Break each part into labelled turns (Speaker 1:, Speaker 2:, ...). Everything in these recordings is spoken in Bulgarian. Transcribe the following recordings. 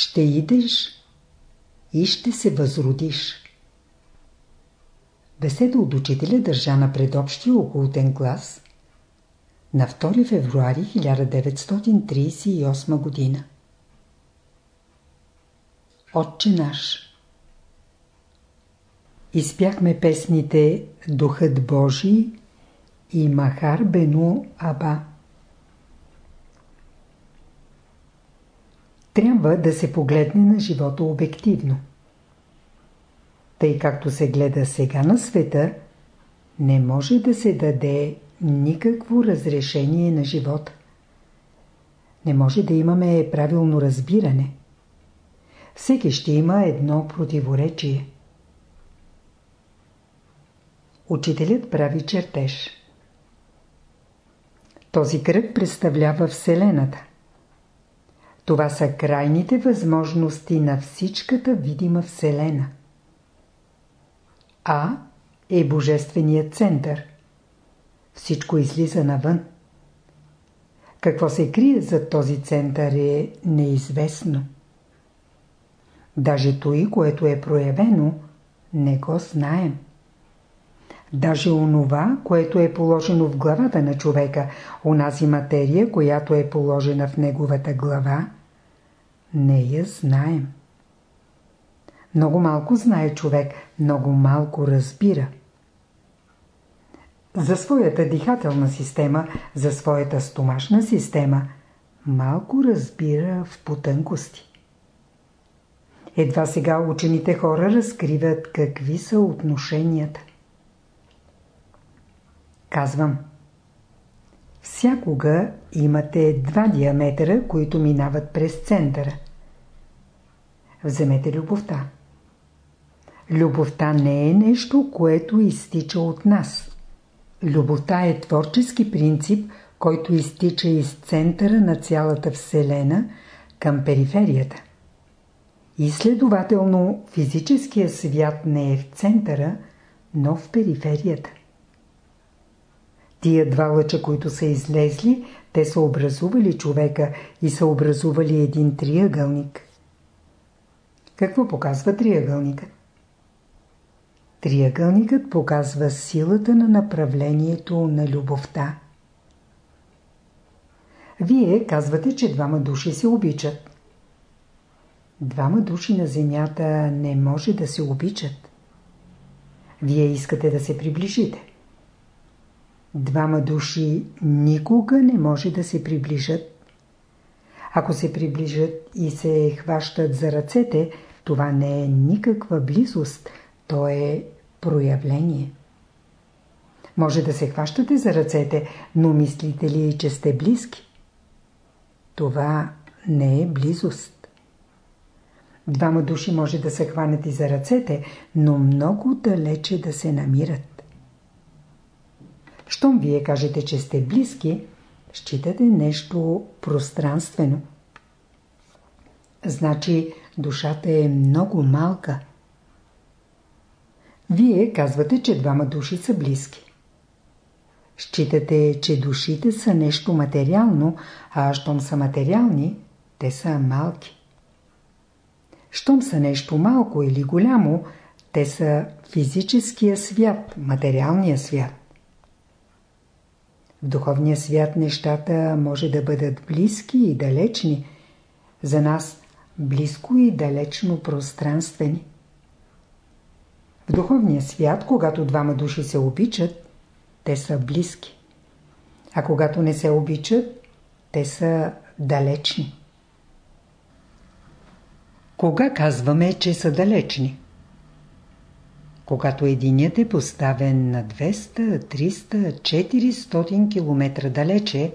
Speaker 1: ще идеш и ще се възродиш. Беседа от учителя държа на предобщия околотен клас на 2 февруари 1938 година. Отче наш Изпяхме песните Духът Божий и Махар Бену Аба. Трябва да се погледне на живота обективно. Тъй както се гледа сега на света, не може да се даде никакво разрешение на живота. Не може да имаме правилно разбиране. Всеки ще има едно противоречие. Учителят прави чертеж. Този кръг представлява Вселената. Това са крайните възможности на всичката видима Вселена. А е Божественият център. Всичко излиза навън. Какво се крие за този център е неизвестно. Даже той, което е проявено, не го знаем. Даже онова, което е положено в главата на човека, онази материя, която е положена в неговата глава, не я знаем. Много малко знае човек, много малко разбира. За своята дихателна система, за своята стомашна система, малко разбира в потънкости. Едва сега учените хора разкриват какви са отношенията. Казвам. Всякога имате два диаметъра, които минават през центъра. Вземете любовта. Любовта не е нещо, което изтича от нас. Любовта е творчески принцип, който изтича из центъра на цялата Вселена към периферията. И следователно физическия свят не е в центъра, но в периферията. Тия два лъча, които са излезли, те са образували човека и са образували един триъгълник. Какво показва триъгълникът? Триъгълникът показва силата на направлението на любовта. Вие казвате, че двама души се обичат. Двама души на земята не може да се обичат. Вие искате да се приближите. Двама души никога не може да се приближат. Ако се приближат и се хващат за ръцете, това не е никаква близост, то е проявление. Може да се хващате за ръцете, но мислите ли, че сте близки? Това не е близост. Двама души може да се хванат и за ръцете, но много далече да се намират. Щом вие кажете, че сте близки, считате нещо пространствено. Значи душата е много малка. Вие казвате, че двама души са близки. Считате, че душите са нещо материално, а щом са материални, те са малки. Щом са нещо малко или голямо, те са физическия свят, материалния свят. В духовния свят нещата може да бъдат близки и далечни. За нас близко и далечно пространствени. В духовния свят, когато двама души се обичат, те са близки. А когато не се обичат, те са далечни. Кога казваме, че са далечни? Когато единият е поставен на 200, 300, 400 км далече,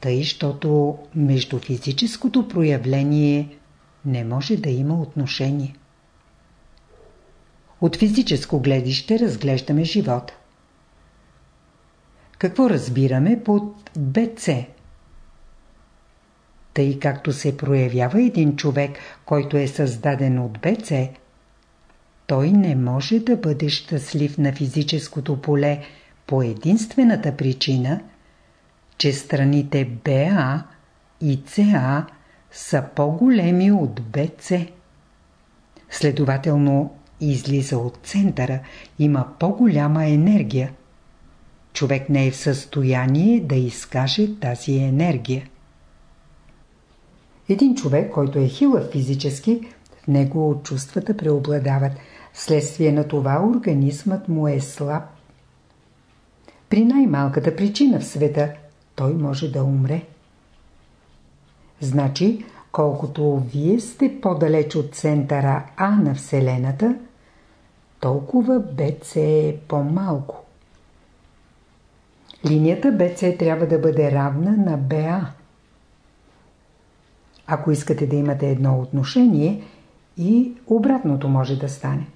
Speaker 1: тъй, щото между физическото проявление не може да има отношение. От физическо гледище разглеждаме живота. Какво разбираме под БЦ? Тъй както се проявява един човек, който е създаден от БЦ, той не може да бъде щастлив на физическото поле по единствената причина, че страните БА и ЦА са по-големи от БЦ. Следователно, излиза от центъра, има по-голяма енергия. Човек не е в състояние да изкаже тази енергия. Един човек, който е хилав физически, в него чувствата преобладават. Вследствие на това организмът му е слаб. При най-малката причина в света той може да умре. Значи, колкото вие сте по-далеч от центъра А на Вселената, толкова БЦ е по-малко. Линията БЦ трябва да бъде равна на БА. Ако искате да имате едно отношение, и обратното може да стане.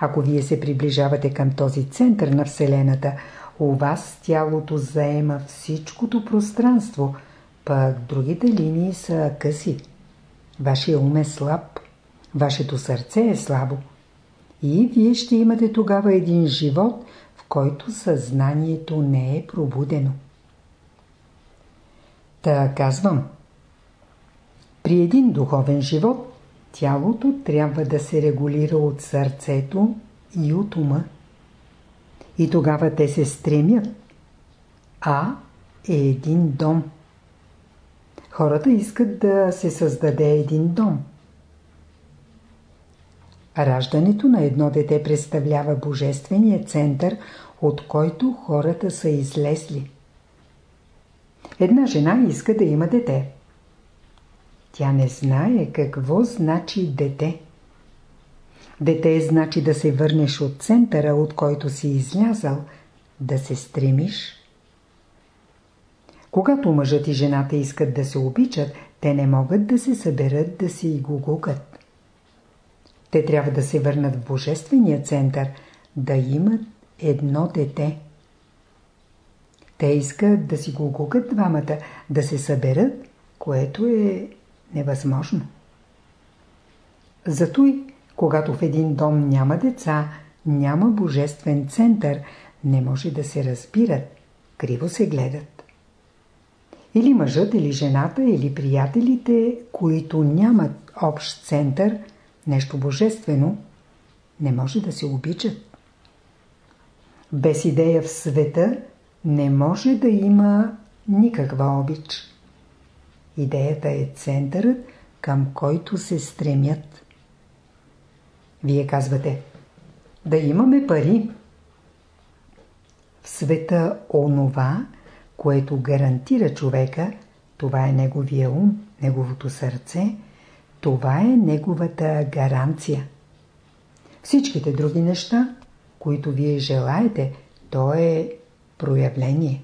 Speaker 1: Ако вие се приближавате към този център на Вселената, у вас тялото заема всичкото пространство, пък другите линии са къси. Вашия ум е слаб, вашето сърце е слабо. И вие ще имате тогава един живот, в който съзнанието не е пробудено. Та казвам, при един духовен живот тялото трябва да се регулира от сърцето и от ума. И тогава те се стремят. А е един дом. Хората искат да се създаде един дом. Раждането на едно дете представлява божествения център, от който хората са излезли. Една жена иска да има дете. Тя не знае какво значи дете. Дете значи да се върнеш от центъра, от който си излязал, да се стремиш. Когато мъжът и жената искат да се обичат, те не могат да се съберат да си го гукат. Те трябва да се върнат в Божествения център, да имат едно дете. Те искат да си го гукат двамата, да се съберат, което е невъзможно. Зато и, когато в един дом няма деца, няма божествен център, не може да се разбират, криво се гледат. Или мъжът, или жената, или приятелите, които нямат общ център, нещо божествено, не може да се обичат. Без идея в света не може да има никаква обич. Идеята е центърът, към който се стремят. Вие казвате, да имаме пари. В света онова, което гарантира човека, това е неговия ум, неговото сърце, това е неговата гаранция. Всичките други неща, които вие желаете, то е проявление.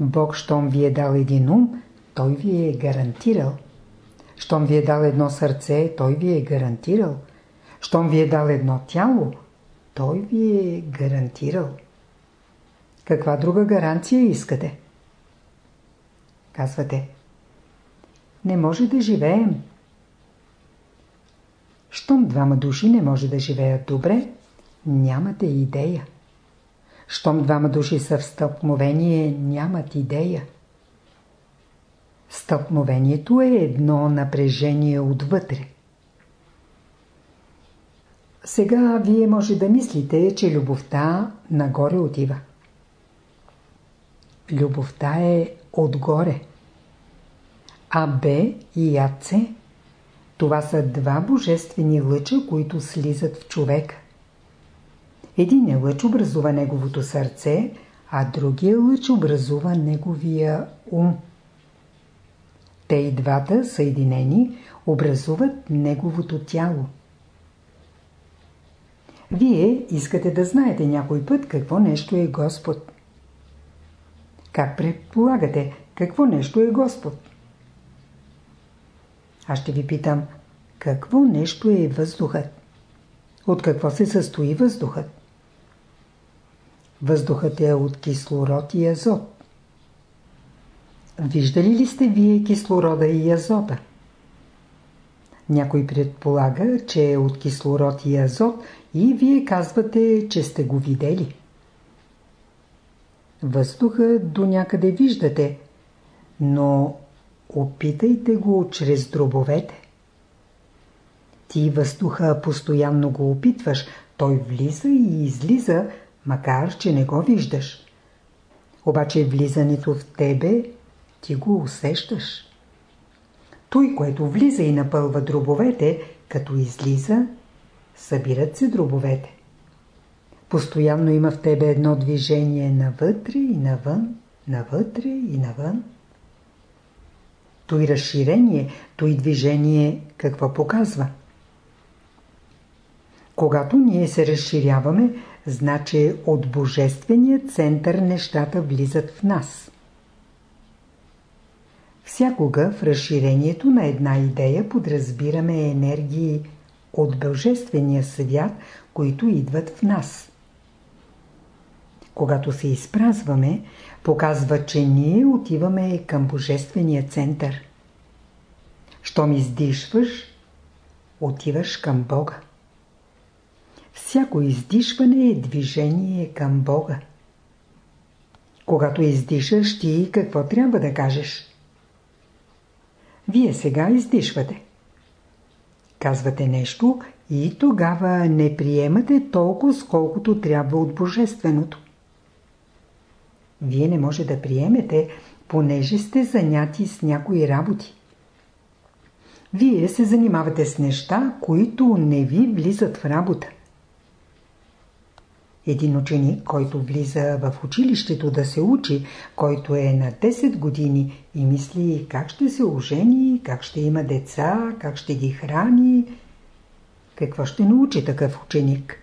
Speaker 1: Бог, щом ви е дал един ум, той ви е гарантирал. Щом ви е дал едно сърце, той ви е гарантирал. Щом ви е дал едно тяло, той ви е гарантирал. Каква друга гаранция искате? Казвате. Не може да живеем. Щом двама души не може да живеят добре, нямате идея. Щом двама души са в стълкновение, нямат идея. Стълкновението е едно напрежение отвътре. Сега вие може да мислите, че любовта нагоре отива. Любовта е отгоре. А Б и АЦ това са два божествени лъча, които слизат в човека. Един е лъч образува неговото сърце, а другия лъч образува неговия ум. Те и двата, съединени, образуват неговото тяло. Вие искате да знаете някой път какво нещо е Господ. Как предполагате, какво нещо е Господ? Аз ще ви питам, какво нещо е въздухът? От какво се състои въздухът? Въздухът е от кислород и азот. Виждали ли сте вие кислорода и азота? Някой предполага, че е от кислород и азот и вие казвате, че сте го видели. Въздуха до някъде виждате, но опитайте го чрез дробовете. Ти въздуха постоянно го опитваш, той влиза и излиза, макар че не го виждаш. Обаче влизането в тебе ти го усещаш. Той, което влиза и напълва дробовете, като излиза, събират се дробовете. Постоянно има в тебе едно движение навътре и навън, навътре и навън. Той разширение, той движение какво показва? Когато ние се разширяваме, значи от Божествения център нещата влизат в нас. Всякога в разширението на една идея подразбираме енергии от Божествения свят, които идват в нас. Когато се изпразваме, показва, че ние отиваме към Божествения център. Щом издишваш, отиваш към Бога. Всяко издишване е движение към Бога. Когато издишаш, ти какво трябва да кажеш? Вие сега издишвате. Казвате нещо и тогава не приемате толкова, сколкото трябва от Божественото. Вие не може да приемете, понеже сте заняти с някои работи. Вие се занимавате с неща, които не ви влизат в работа. Един ученик, който влиза в училището да се учи, който е на 10 години и мисли как ще се ожени, как ще има деца, как ще ги храни, какво ще научи такъв ученик?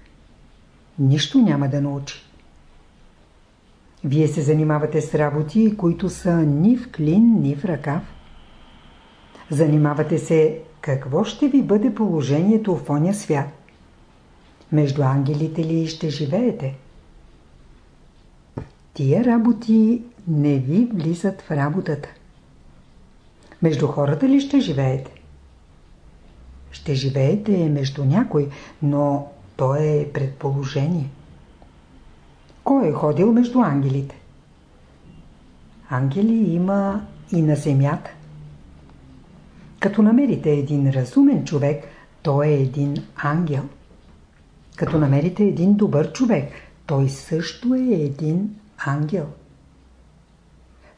Speaker 1: Нищо няма да научи. Вие се занимавате с работи, които са ни в клин, ни в ръкав. Занимавате се какво ще ви бъде положението в оня свят. Между ангелите ли ще живеете? Тия работи не ви влизат в работата. Между хората ли ще живеете? Ще живеете между някой, но то е предположение. Кой е ходил между ангелите? Ангели има и на земята. Като намерите един разумен човек, той е един ангел. Като намерите един добър човек, той също е един ангел.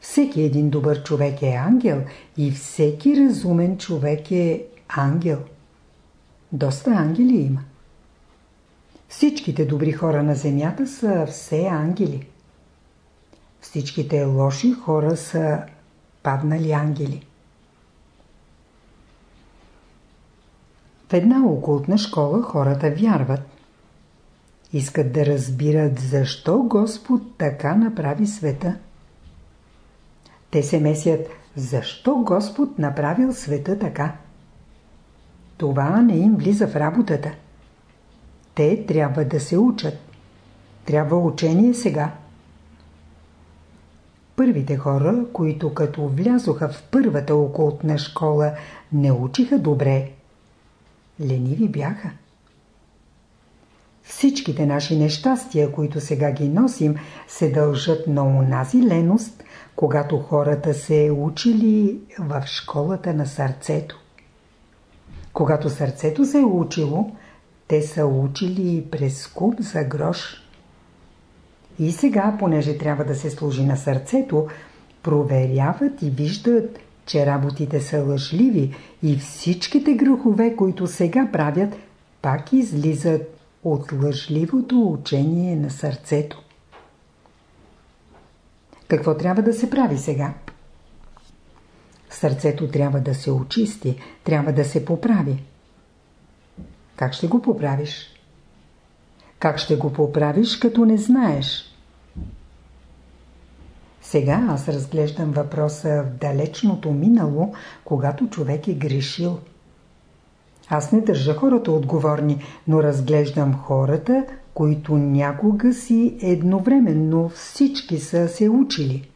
Speaker 1: Всеки един добър човек е ангел и всеки разумен човек е ангел. Доста ангели има. Всичките добри хора на земята са все ангели. Всичките лоши хора са паднали ангели. В една окултна школа хората вярват. Искат да разбират защо Господ така направи света. Те се месят защо Господ направил света така. Това не им влиза в работата. Те трябва да се учат. Трябва учение сега. Първите хора, които като влязоха в първата окултна школа, не учиха добре. Лениви бяха. Всичките наши нещастия, които сега ги носим, се дължат на унази леност, когато хората се учили в школата на сърцето. Когато сърцето се е учило, те са учили през куп за грош. И сега, понеже трябва да се служи на сърцето, проверяват и виждат, че работите са лъжливи и всичките грехове, които сега правят, пак излизат от лъжливото учение на сърцето. Какво трябва да се прави сега? Сърцето трябва да се очисти, трябва да се поправи. Как ще го поправиш? Как ще го поправиш, като не знаеш? Сега аз разглеждам въпроса в далечното минало, когато човек е грешил. Аз не държа хората отговорни, но разглеждам хората, които някога си едновременно всички са се учили.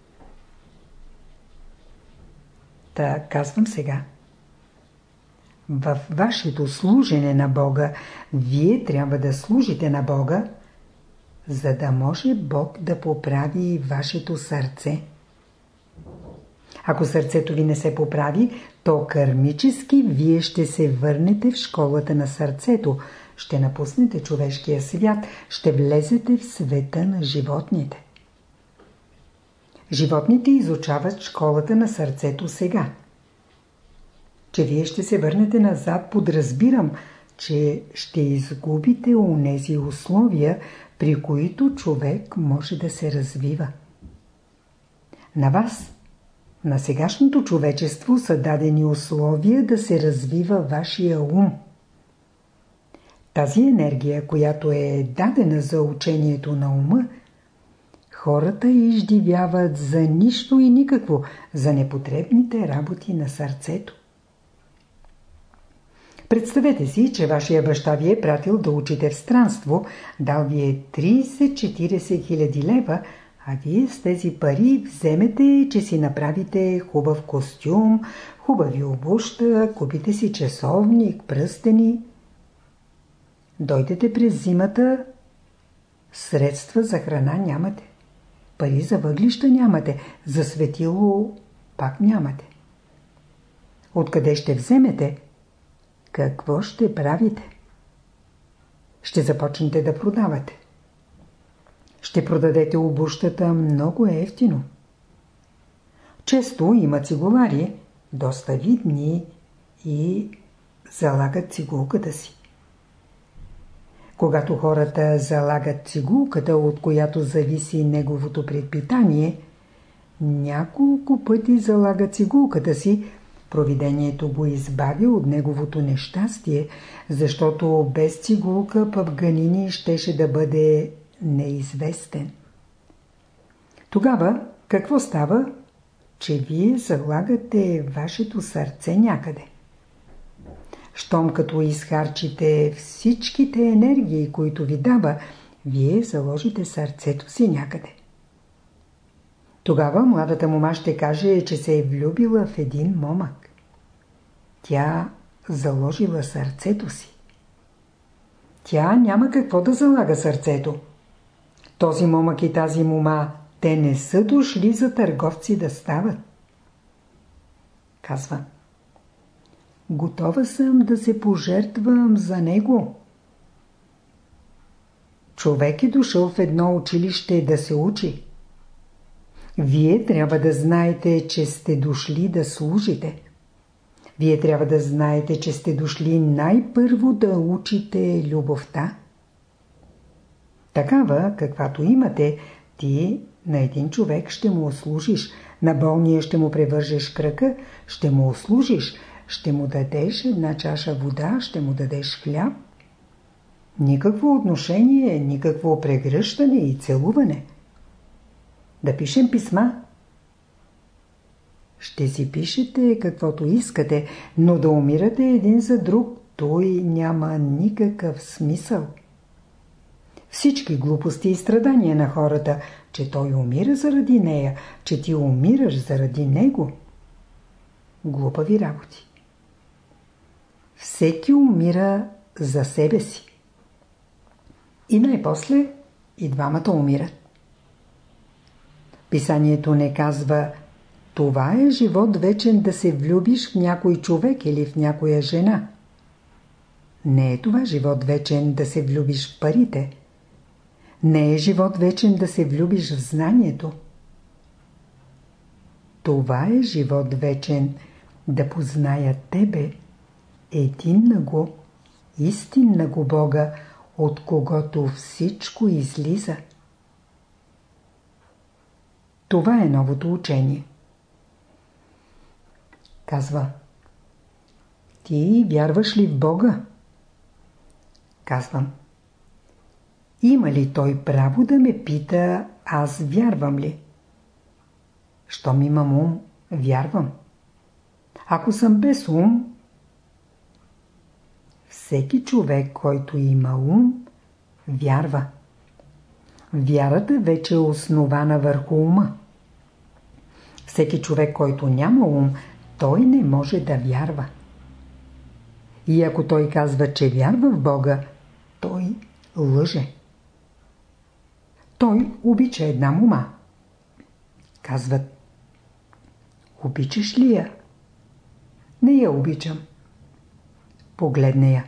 Speaker 1: Та казвам сега. В вашето служене на Бога, вие трябва да служите на Бога, за да може Бог да поправи вашето сърце. Ако сърцето ви не се поправи, то кармически вие ще се върнете в школата на сърцето, ще напуснете човешкия свят, ще влезете в света на животните. Животните изучават школата на сърцето сега. Че вие ще се върнете назад, подразбирам, че ще изгубите онези условия, при които човек може да се развива. На вас, на сегашното човечество са дадени условия да се развива вашия ум. Тази енергия, която е дадена за учението на ума, хората издивяват за нищо и никакво, за непотребните работи на сърцето. Представете си, че вашия баща ви е пратил да учите в странство, дал ви е 30-40 хиляди лева, а вие с тези пари вземете, че си направите хубав костюм, хубави обуща, купите си часовник, пръстени. Дойдете през зимата, средства за храна нямате. Пари за въглища нямате, за светило пак нямате. Откъде ще вземете? Какво ще правите? Ще започнете да продавате. Ще продадете обущата много ефтино. Често има цигулари, доста видни и залагат цигулката си. Когато хората залагат цигулката, от която зависи неговото предпитание, няколко пъти залага цигулката си, Провидението го избави от неговото нещастие, защото без цигулка Павганини щеше да бъде неизвестен. Тогава какво става? Че вие залагате вашето сърце някъде. Щом като изхарчите всичките енергии, които ви дава, вие заложите сърцето си някъде. Тогава младата мома ще каже, че се е влюбила в един момък. Тя заложила сърцето си. Тя няма какво да залага сърцето. Този момък и тази мома, те не са дошли за търговци да стават. Казва. Готова съм да се пожертвам за него. Човек е дошъл в едно училище да се учи. Вие трябва да знаете, че сте дошли да служите. Вие трябва да знаете, че сте дошли най-първо да учите любовта. Такава, каквато имате, ти на един човек ще му услужиш, на болния ще му превържеш кръка, ще му услужиш, ще му дадеш една чаша вода, ще му дадеш хляб. Никакво отношение, никакво прегръщане и целуване – да пишем писма. Ще си пишете каквото искате, но да умирате един за друг, той няма никакъв смисъл. Всички глупости и страдания на хората, че той умира заради нея, че ти умираш заради него. Глупави работи. Всеки умира за себе си. И най-после и двамата умират. Писанието не казва това е живот вечен да се влюбиш в някой човек или в някоя жена. Не е това живот вечен да се влюбиш в парите. Не е живот вечен да се влюбиш в знанието. Това е живот вечен да позная Тебе, един на го, истинна го Бога, от когото всичко излиза. Това е новото учение. Казва. Ти вярваш ли в Бога? Казвам. Има ли той право да ме пита, аз вярвам ли? Щом имам ум, вярвам. Ако съм без ум, всеки човек, който има ум, вярва. Вярата вече е основана върху ума. Всеки човек, който няма ум, той не може да вярва. И ако той казва, че вярва в Бога, той лъже. Той обича една мума. Казват, Обичаш ли я? Не я обичам. Погледне я.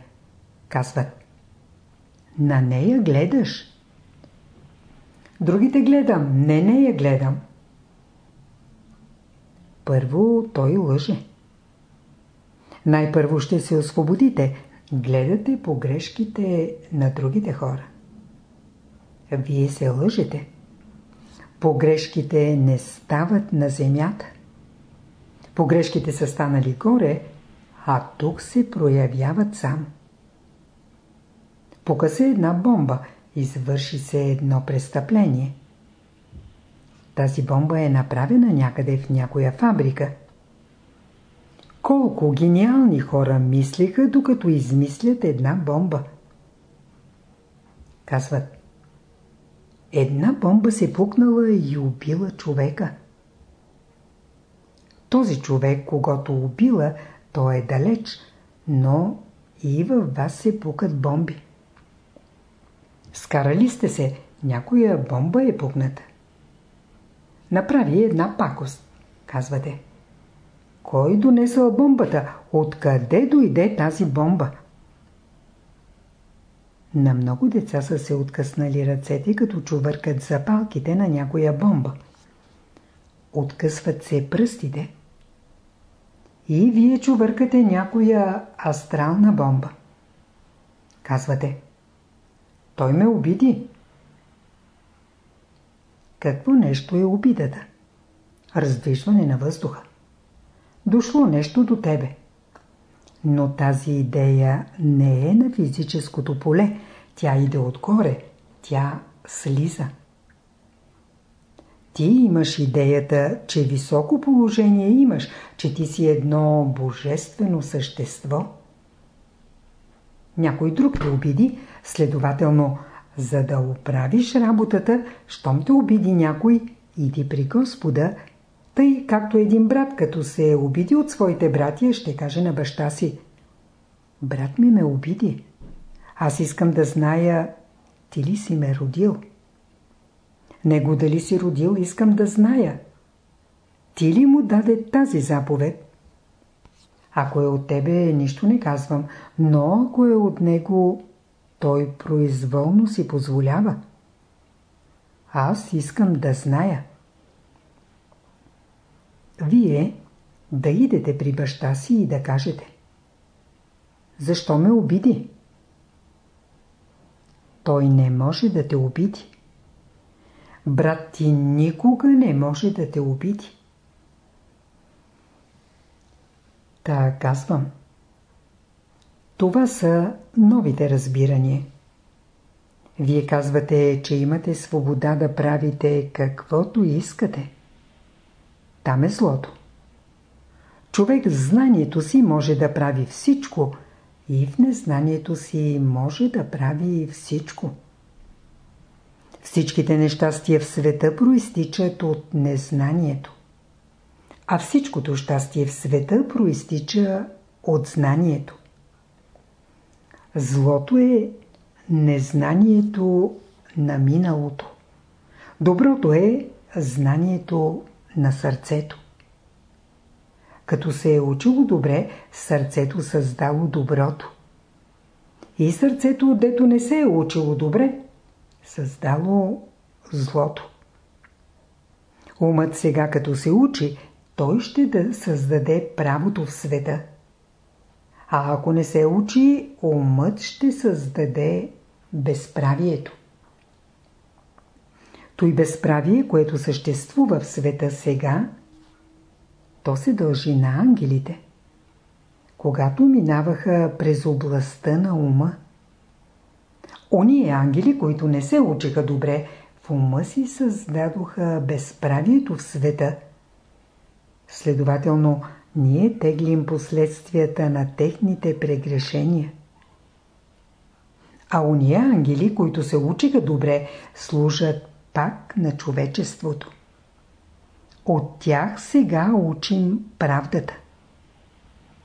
Speaker 1: Казват. На нея гледаш. Другите гледам, не нея гледам. Първо той лъже. Най-първо ще се освободите. Гледате погрешките на другите хора. Вие се лъжете. Погрешките не стават на земята. Погрешките са станали горе, а тук се проявяват сам. Пука се една бомба, извърши се едно престъпление. Тази бомба е направена някъде в някоя фабрика. Колко гениални хора мислиха, докато измислят една бомба. Казват, една бомба се пукнала и убила човека. Този човек, когато убила, той е далеч, но и във вас се пукат бомби. Скарали сте се, някоя бомба е пукната. Направи една пакост, казвате. Кой донесъл бомбата? Откъде дойде тази бомба? На много деца са се откъснали ръцете, като чувъркат запалките на някоя бомба. Откъсват се пръстите. И вие чувъркате някоя астрална бомба. Казвате. Той ме обиди. Какво нещо е обидата? Раздвижване на въздуха. Дошло нещо до тебе. Но тази идея не е на физическото поле. Тя иде отгоре. Тя слиза. Ти имаш идеята, че високо положение имаш, че ти си едно божествено същество. Някой друг те обиди, следователно, за да оправиш работата, щом те обиди някой, иди при Господа, тъй както един брат, като се е обиди от своите братия, ще каже на баща си Брат ми ме обиди. Аз искам да зная, ти ли си ме родил? Него дали си родил, искам да зная. Ти ли му даде тази заповед? Ако е от тебе, нищо не казвам, но ако е от него, той произволно си позволява. Аз искам да зная. Вие да идете при баща си и да кажете Защо ме обиди? Той не може да те обиди. Брат ти никога не може да те обиди. Та казвам. Това са новите разбирания. Вие казвате, че имате свобода да правите каквото искате. Там е злото. Човек в знанието си може да прави всичко и в незнанието си може да прави всичко. Всичките нещастия в света проистичат от незнанието. А всичкото щастие в света проистича от знанието. Злото е незнанието на миналото. Доброто е знанието на сърцето. Като се е учило добре, сърцето създало доброто. И сърцето, дето не се е учило добре, създало злото. Умът сега като се учи, той ще да създаде правото в света. А ако не се учи, умът ще създаде безправието. Той безправие, което съществува в света сега, то се дължи на ангелите. Когато минаваха през областта на ума, Ония ангели, които не се учиха добре, в ума си създадоха безправието в света. Следователно, ние теглим последствията на техните прегрешения. А уния ангели, които се учиха добре, служат пак на човечеството. От тях сега учим правдата.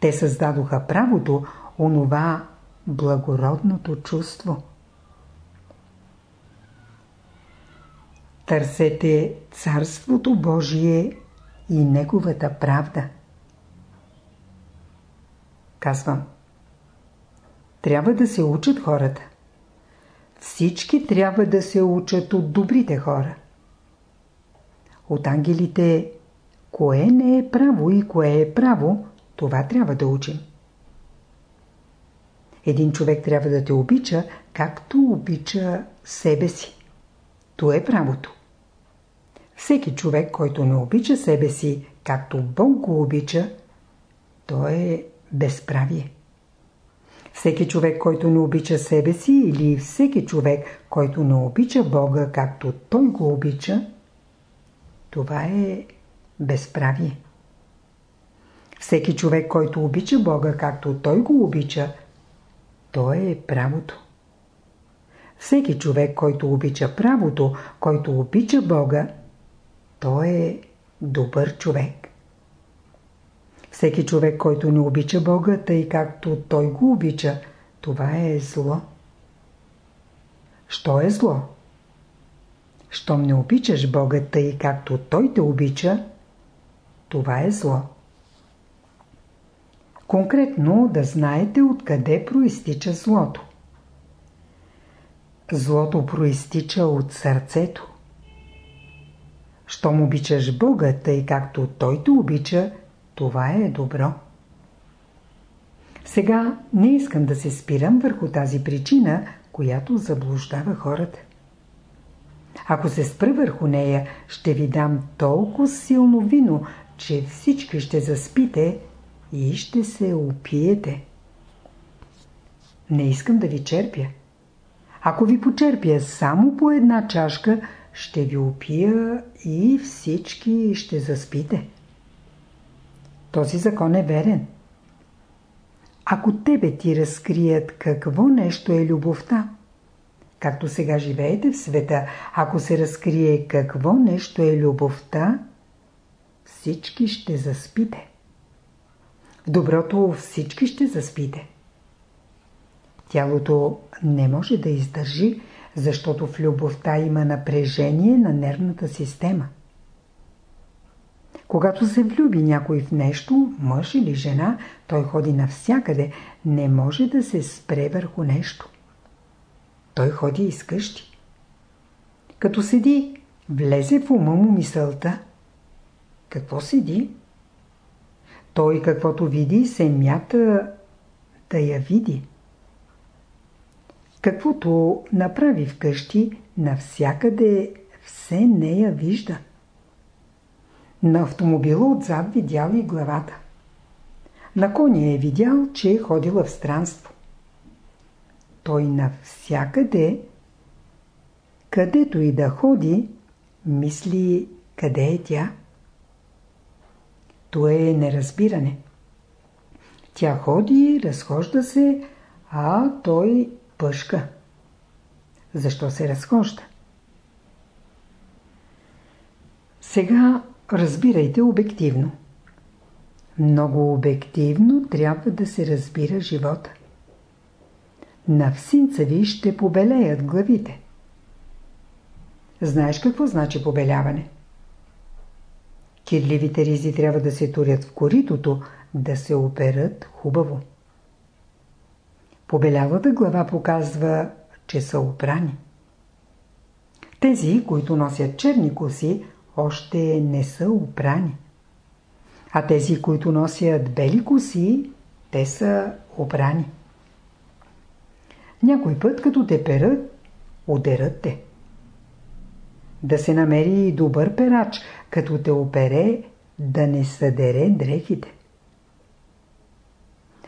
Speaker 1: Те създадоха правото, онова благородното чувство. Търсете Царството Божие и неговата правда. Казвам. Трябва да се учат хората. Всички трябва да се учат от добрите хора. От ангелите, кое не е право и кое е право, това трябва да учим. Един човек трябва да те обича, както обича себе си. То е правото. Всеки човек, който не обича себе си, както Бог го обича, то е безправие. Всеки човек, който не обича себе си или всеки човек, който не обича Бога, както Той го обича, това е безправие. Всеки човек, който обича Бога, както Той го обича, то е правото. Всеки човек, който обича правото, който обича Бога, той е добър човек. Всеки човек, който не обича Бога, тъй както той го обича, това е зло. Що е зло? Щом не обичаш Бога, тъй както Той те обича, това е зло. Конкретно да знаете откъде проистича злото. Злото проистича от сърцето. Щом обичаш Бога, тъй както Той те обича, това е добро. Сега не искам да се спирам върху тази причина, която заблуждава хората. Ако се спра върху нея, ще ви дам толкова силно вино, че всички ще заспите и ще се опиете. Не искам да ви черпя. Ако ви почерпя само по една чашка, ще ви опия и всички ще заспите. Този закон е верен. Ако тебе ти разкрият какво нещо е любовта, както сега живеете в света, ако се разкрие какво нещо е любовта, всички ще заспите. В доброто всички ще заспите. Тялото не може да издържи, защото в любовта има напрежение на нервната система. Когато се влюби някой в нещо, мъж или жена, той ходи навсякъде, не може да се спре върху нещо. Той ходи из къщи. Като седи, влезе в ума му мисълта. Какво седи? Той каквото види, се мята да я види. Каквото направи вкъщи, навсякъде все нея вижда. На автомобила отзад видял и главата. На коня е видял, че е ходила в странство. Той навсякъде, където и да ходи, мисли къде е тя. То е неразбиране. Тя ходи, разхожда се, а той пъшка. Защо се разхожда? Сега разбирайте обективно. Много обективно трябва да се разбира живота. На всинца ви ще побелеят главите. Знаеш какво значи побеляване? Кирливите ризи трябва да се турят в коритото, да се операт хубаво. Побелялата глава показва, че са опрани. Тези, които носят черни коси, още не са опрани. А тези, които носят бели коси, те са опрани. Някой път, като те перат, удерат те. Да се намери добър перач, като те опере, да не съдере дрехите.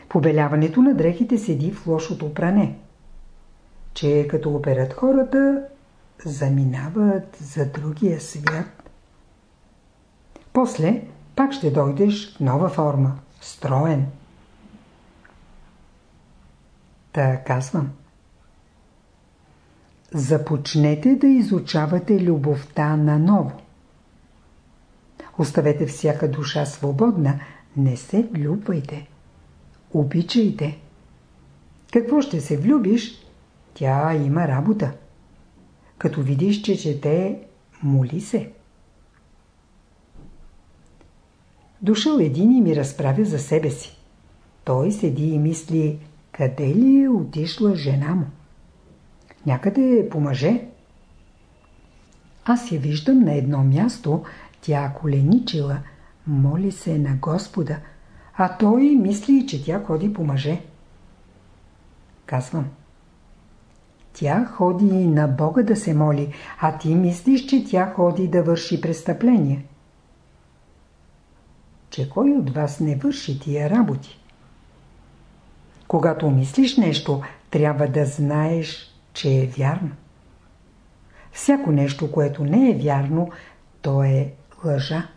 Speaker 1: Побеляването на дрехите седи в лошото пране, че като операт хората, заминават за другия свят. После пак ще дойдеш в нова форма, строен. Та казвам. Започнете да изучавате любовта наново. Оставете всяка душа свободна, не се влюбвайте. Обичайте. Какво ще се влюбиш? Тя има работа. Като видиш, че чете, моли се. Дошъл един и ми разправя за себе си. Той седи и мисли, къде ли е отишла жена му. Някъде е по мъже. Аз я виждам на едно място, тя коленичила, моли се на Господа, а той мисли, че тя ходи по мъже. Казвам. Тя ходи на Бога да се моли, а ти мислиш, че тя ходи да върши престъпление. Че кой от вас не върши тия работи? Когато мислиш нещо, трябва да знаеш, че е вярно. Всяко нещо, което не е вярно, то е лъжа.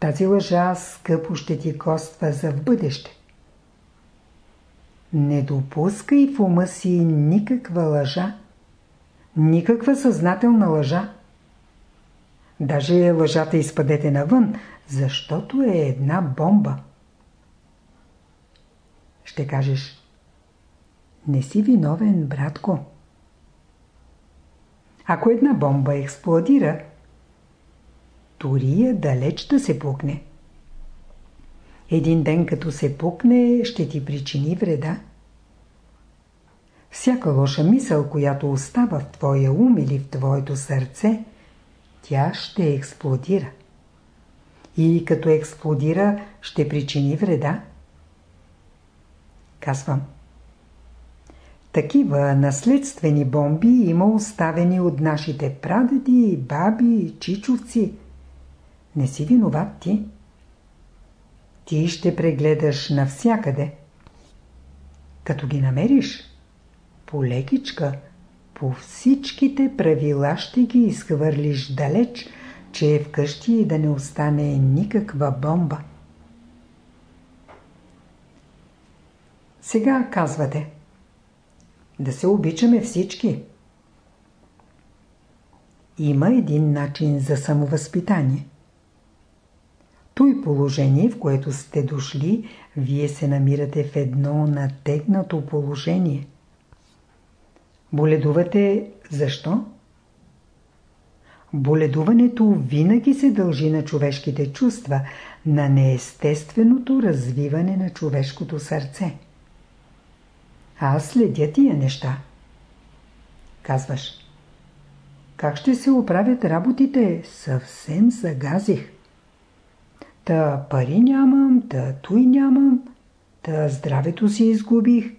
Speaker 1: Тази лъжа скъпо ще ти коства за в бъдеще. Не допускай в ума си никаква лъжа, никаква съзнателна лъжа. Даже лъжата изпадете навън, защото е една бомба. Ще кажеш, не си виновен, братко. Ако една бомба експлодира, турия далеч да се пукне. Един ден като се пукне, ще ти причини вреда. Всяка лоша мисъл, която остава в твоя ум или в твоето сърце, тя ще експлодира. И като експлодира, ще причини вреда. Казвам. Такива наследствени бомби има оставени от нашите прадеди, баби, чичовци. Не си виноват ти. Ти ще прегледаш навсякъде. Като ги намериш, полекичка, по всичките правила ще ги изхвърлиш далеч, че е вкъщи да не остане никаква бомба. Сега казвате – да се обичаме всички. Има един начин за самовъзпитание. Той положение, в което сте дошли, вие се намирате в едно натегнато положение. Боледувате защо? Боледуването винаги се дължи на човешките чувства, на неестественото развиване на човешкото сърце. Аз следя тия неща. Казваш. Как ще се оправят работите? Съвсем загазих. Та пари нямам, та той нямам, та здравето си изгубих.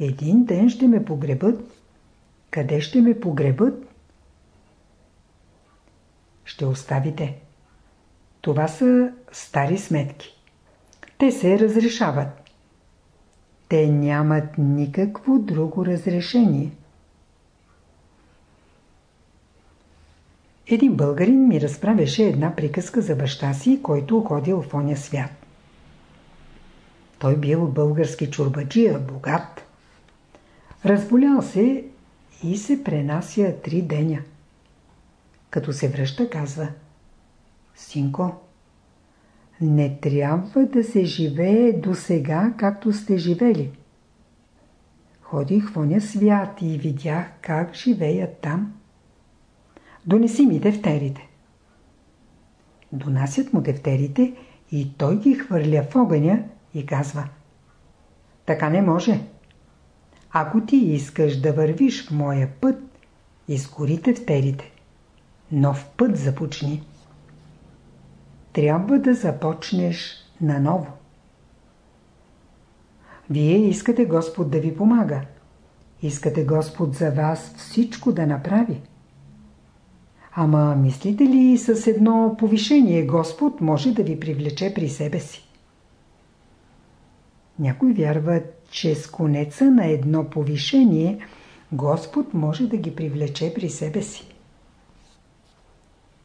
Speaker 1: Един ден ще ме погребат. Къде ще ме погребат? Ще оставите. Това са стари сметки. Те се разрешават. Те нямат никакво друго разрешение. Един българин ми разправяше една приказка за баща си, който ходил в оня свят. Той бил български чурбаджия, богат. Разболял се и се пренася три деня. Като се връща, казва Синко, не трябва да се живее до сега, както сте живели. Ходих в оня свят и видях как живеят там. Донеси ми дефтерите. Донасят му дефтерите и той ги хвърля в огъня и казва Така не може. Ако ти искаш да вървиш в моя път, изгори дефтерите. Нов път започни трябва да започнеш наново. Вие искате Господ да ви помага. Искате Господ за вас всичко да направи. Ама мислите ли с едно повишение Господ може да ви привлече при себе си? Някой вярва, че с конеца на едно повишение Господ може да ги привлече при себе си.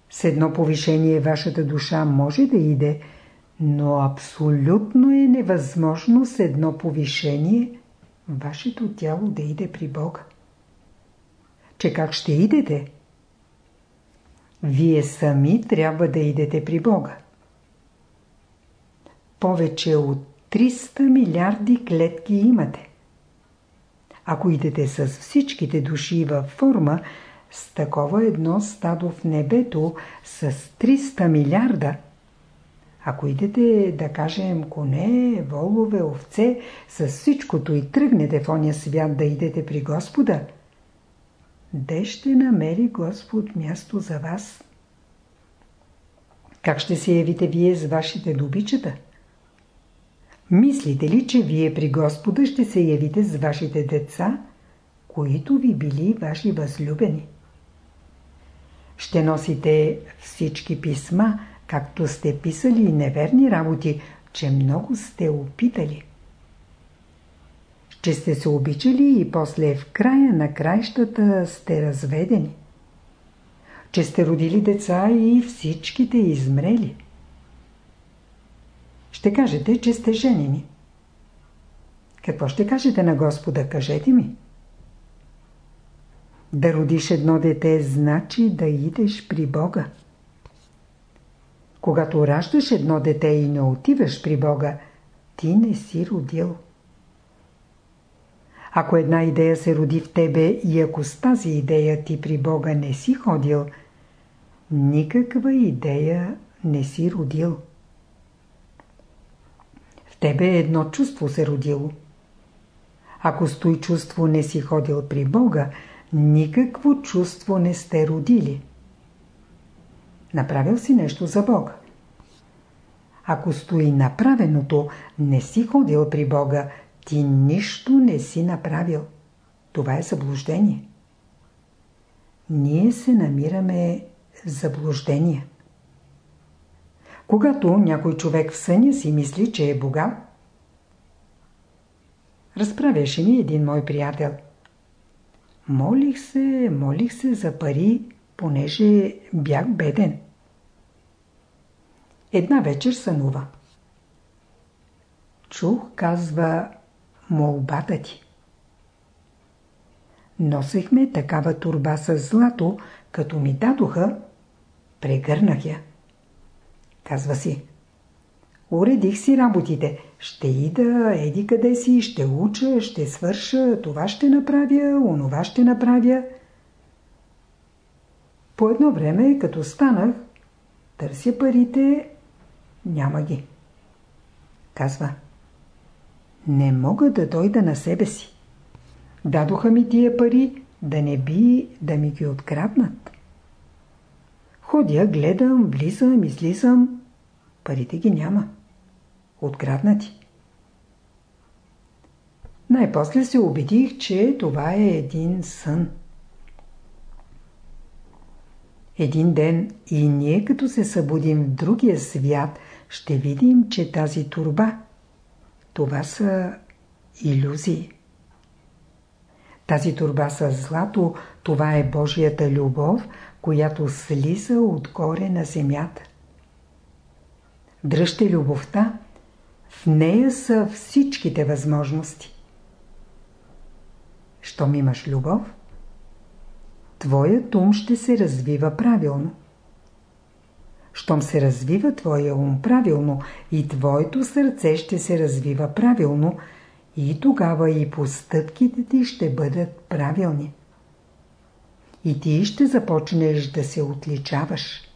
Speaker 1: С едно повишение вашата душа може да иде, но абсолютно е невъзможно с едно повишение вашето тяло да иде при Бога. Че как ще идете? Вие сами трябва да идете при Бога. Повече от 300 милиарди клетки имате. Ако идете с всичките души във форма, с такова едно стадо в небето с 300 милиарда, Ако идете, да кажем, коне, волове, овце, с всичкото и тръгнете в оня свят да идете при Господа, де ще намери Господ място за вас? Как ще се явите вие с вашите добичета? Мислите ли, че вие при Господа ще се явите с вашите деца, които ви били ваши възлюбени? Ще носите всички писма, както сте писали неверни работи, че много сте опитали. Че сте се обичали и после в края на краищата сте разведени. Че сте родили деца и всичките измрели. Ще кажете, че сте женени. Какво ще кажете на Господа? Кажете ми. Да родиш едно дете, значи да идеш при Бога. Когато раждаш едно дете и не отиваш при Бога, ти не си родил. Ако една идея се роди в тебе и ако с тази идея ти при Бога не си ходил, никаква идея не си родил. В тебе едно чувство се родило. Ако с той чувство не си ходил при Бога, никакво чувство не сте родили. Направил си нещо за Бога. Ако стои направеното, не си ходил при Бога, ти нищо не си направил. Това е заблуждение. Ние се намираме в заблуждение. Когато някой човек в съня си мисли, че е богат, разправяше ми един мой приятел. Молих се, молих се за пари, понеже бях беден. Една вечер сънува. Чух, казва, молбата ти. Носехме такава турба с злато, като ми дадоха, прегърнах я. Казва си. Уредих си работите. Ще ида, еди къде си, ще уча, ще свърша, това ще направя, онова ще направя. По едно време, като станах, търся парите, няма ги. Казва. Не мога да дойда на себе си. Дадоха ми тия пари, да не би да ми ги откраднат. Ходя, гледам, влизам, излизам. Парите ги няма. Откраднати. Най-после се убедих, че това е един сън. Един ден и ние като се събудим в другия свят, ще видим, че тази турба, това са иллюзии. Тази турба с злато, това е Божията любов, която слиза отгоре на земята. Дръжте любовта, в нея са всичките възможности. Щом имаш любов, твоят ум ще се развива правилно. Щом се развива твоя ум правилно и твоето сърце ще се развива правилно, и тогава и постъпките ти ще бъдат правилни. И ти ще започнеш да се отличаваш.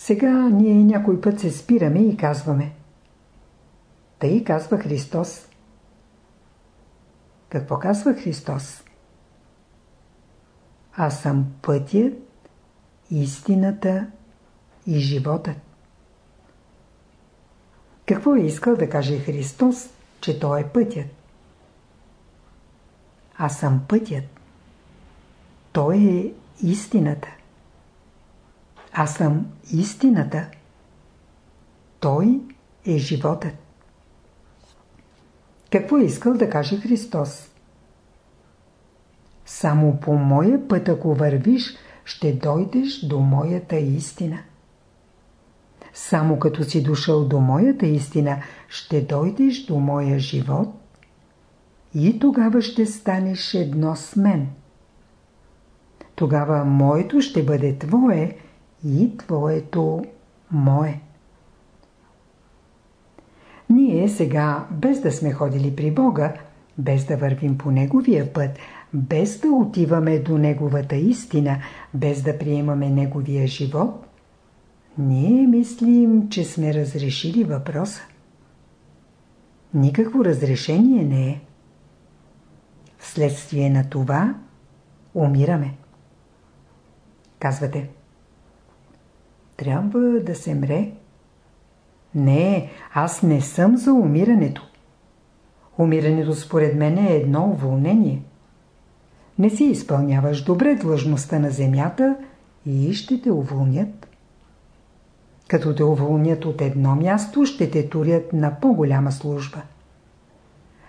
Speaker 1: Сега ние някой път се спираме и казваме. Тъй казва Христос. Какво казва Христос? Аз съм пътят, истината и животът. Какво е искал да каже Христос, че Той е пътят? Аз съм пътят. Той е истината. Аз съм истината. Той е животът. Какво е искал да каже Христос? Само по моя път, ако вървиш, ще дойдеш до моята истина. Само като си дошъл до моята истина, ще дойдеш до моя живот и тогава ще станеш едно с мен. Тогава моето ще бъде твое и твоето мое. Ние сега, без да сме ходили при Бога, без да вървим по Неговия път, без да отиваме до Неговата истина, без да приемаме Неговия живот, ние мислим, че сме разрешили въпроса. Никакво разрешение не е. Вследствие на това умираме. Казвате, трябва да се мре. Не, аз не съм за умирането. Умирането според мен е едно уволнение. Не си изпълняваш добре длъжността на земята и ще те уволнят. Като те уволнят от едно място, ще те турят на по-голяма служба.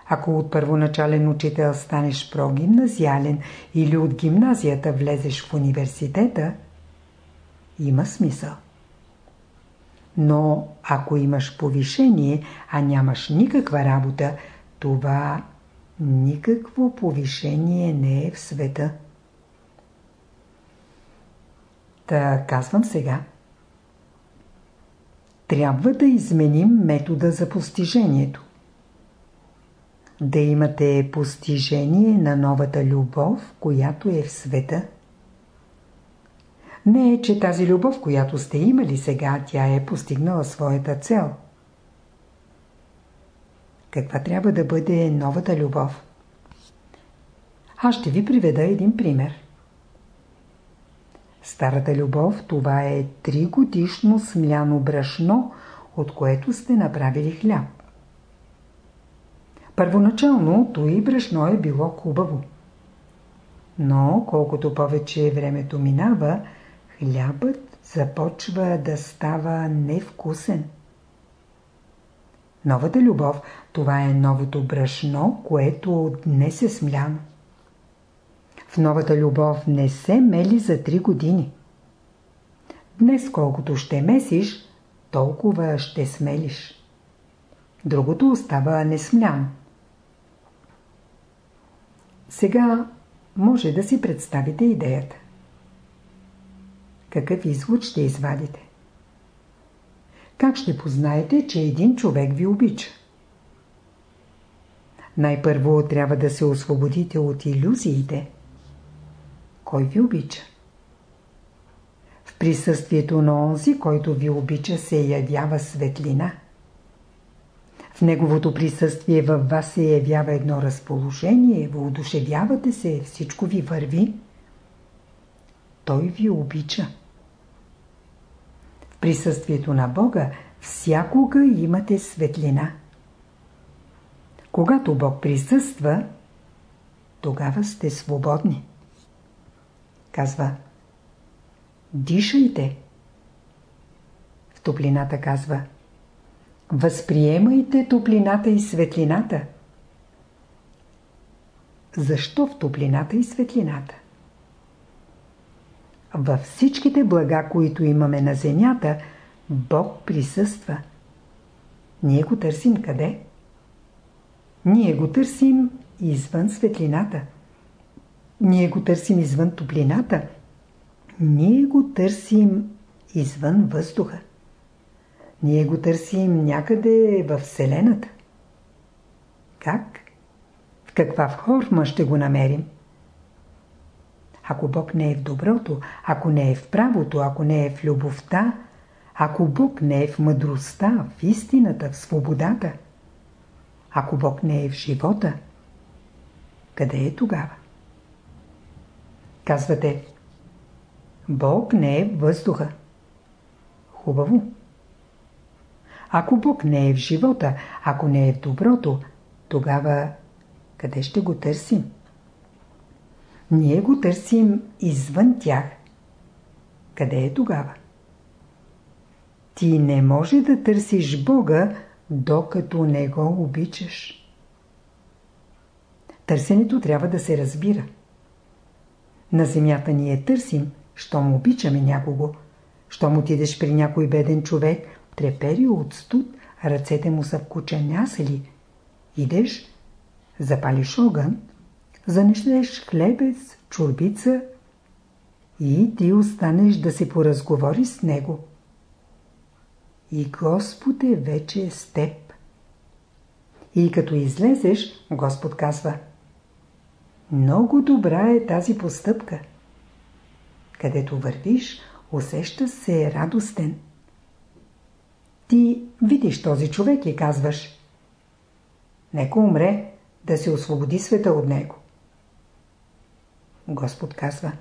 Speaker 1: Ако от първоначален учител станеш прогимназиален или от гимназията влезеш в университета, има смисъл. Но ако имаш повишение, а нямаш никаква работа, това никакво повишение не е в света. Та казвам сега. Трябва да изменим метода за постижението. Да имате постижение на новата любов, която е в света. Не е, че тази любов, която сте имали сега, тя е постигнала своята цел. Каква трябва да бъде новата любов? Аз ще ви приведа един пример. Старата любов това е тригодишно смляно брашно, от което сте направили хляб. Първоначално и брашно е било хубаво. Но колкото повече времето минава, хлябът започва да става невкусен. Новата любов, това е новото брашно, което днес е смляно. В новата любов не се мели за три години. Днес колкото ще месиш, толкова ще смелиш. Другото остава несмляно. Сега може да си представите идеята. Какъв извод ще извадите? Как ще познаете, че един човек ви обича? Най-първо трябва да се освободите от иллюзиите. Кой ви обича? В присъствието на онзи, който ви обича, се ядява светлина. В неговото присъствие във вас се явява едно разположение, воодушевявате се, всичко ви върви. Той ви обича. Присъствието на Бога всякога имате светлина. Когато Бог присъства, тогава сте свободни. Казва Дишайте. В топлината казва Възприемайте топлината и светлината. Защо в топлината и светлината? Във всичките блага, които имаме на земята, Бог присъства. Ние го търсим къде? Ние го търсим извън светлината. Ние го търсим извън топлината. Ние го търсим извън въздуха. Ние го търсим някъде в Вселената. Как? В каква форма ще го намерим? Ако Бог не е в доброто, ако не е в правото, ако не е в любовта, ако Бог не е в мъдростта, в истината, в свободата, ако Бог не е в живота, къде е тогава? Казвате, Бог не е в въздуха. Хубаво. Ако Бог не е в живота, ако не е в доброто, тогава къде ще го търсим? Ние го търсим извън тях. Къде е тогава? Ти не може да търсиш Бога, докато не го обичаш. Търсенето трябва да се разбира. На земята ние търсим, щом обичаме някого. Щом отидеш при някой беден човек, трепери от студ, ръцете му са вкученясали. Идеш, запалиш огън, занесеш хлебец, чурбица и ти останеш да се поразговори с него. И Господ е вече с теб. И като излезеш, Господ казва Много добра е тази постъпка. Където вървиш, усеща се радостен. Ти видиш този човек и казваш Нека умре, да се освободи света от него. Господ казва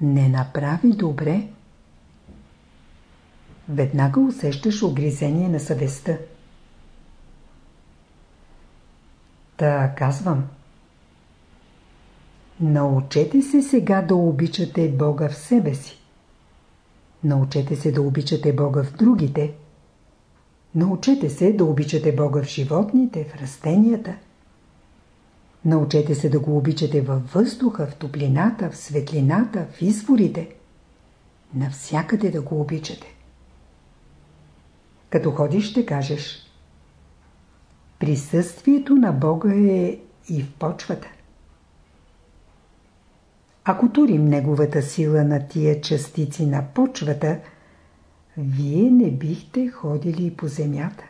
Speaker 1: Не направи добре. Веднага усещаш огризение на съвестта. Та казвам Научете се сега да обичате Бога в себе си. Научете се да обичате Бога в другите. Научете се да обичате Бога в животните, в растенията. Научете се да го обичате във въздуха, в топлината, в светлината, в изворите. Навсякъде да го обичате. Като ходиш ще кажеш Присъствието на Бога е и в почвата. Ако турим неговата сила на тия частици на почвата, вие не бихте ходили по земята.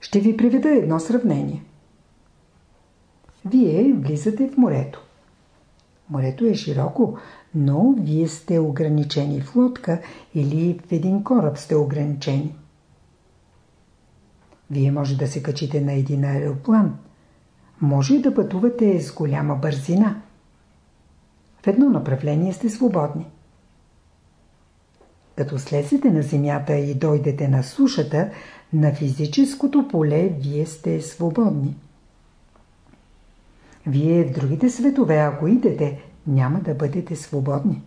Speaker 1: Ще ви приведа едно сравнение. Вие влизате в морето. Морето е широко, но вие сте ограничени в лодка или в един кораб сте ограничени. Вие може да се качите на един аероплан. Може да пътувате с голяма бързина. В едно направление сте свободни. Като слезете на земята и дойдете на сушата, на физическото поле вие сте свободни. Вие в другите светове, ако идете, няма да бъдете свободни.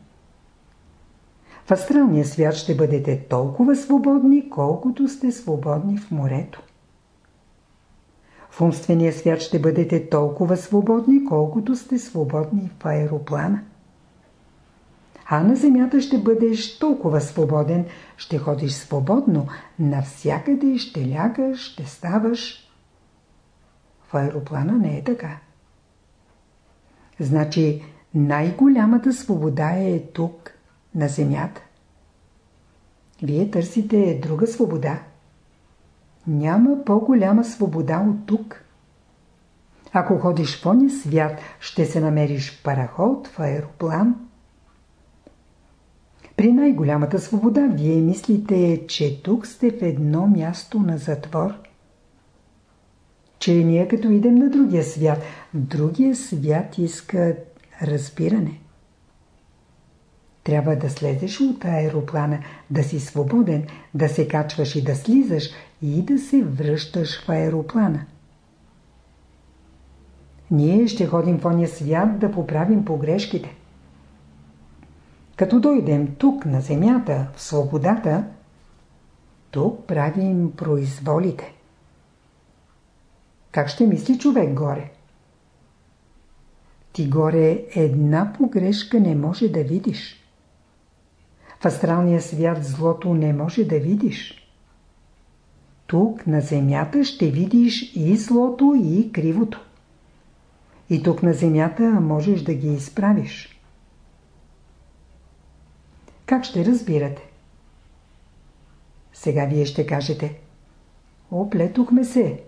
Speaker 1: В астралния свят ще бъдете толкова свободни, колкото сте свободни в морето. В умствения свят ще бъдете толкова свободни, колкото сте свободни в аероплана. А на земята ще бъдеш толкова свободен, ще ходиш свободно, навсякъде ще лягаш, ще ставаш. В аероплана не е така. Значи най-голямата свобода е тук, на земята. Вие търсите друга свобода. Няма по-голяма свобода от тук. Ако ходиш в ония свят, ще се намериш в параход, в аероплан. При най-голямата свобода вие мислите, че тук сте в едно място на затвор. Че ние като идем на другия свят, другия свят иска разбиране. Трябва да слезеш от аероплана, да си свободен, да се качваш и да слизаш и да се връщаш в аероплана. Ние ще ходим в ония свят да поправим погрешките. Като дойдем тук на земята, в свободата, тук правим произволите. Как ще мисли човек горе? Ти горе една погрешка не може да видиш. В астралния свят злото не може да видиш. Тук на земята ще видиш и злото, и кривото. И тук на земята можеш да ги изправиш. Как ще разбирате? Сега вие ще кажете Оплетохме се.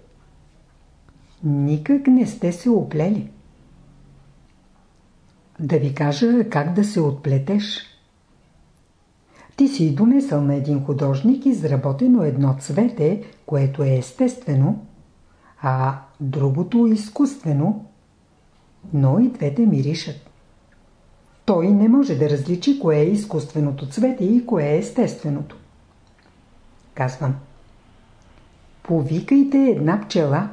Speaker 1: Никак не сте се оплели. Да ви кажа как да се отплетеш. Ти си донесъл на един художник изработено едно цвете, което е естествено, а другото изкуствено, но и двете миришат. Той не може да различи кое е изкуственото цвете и кое е естественото. Казвам. Повикайте една пчела.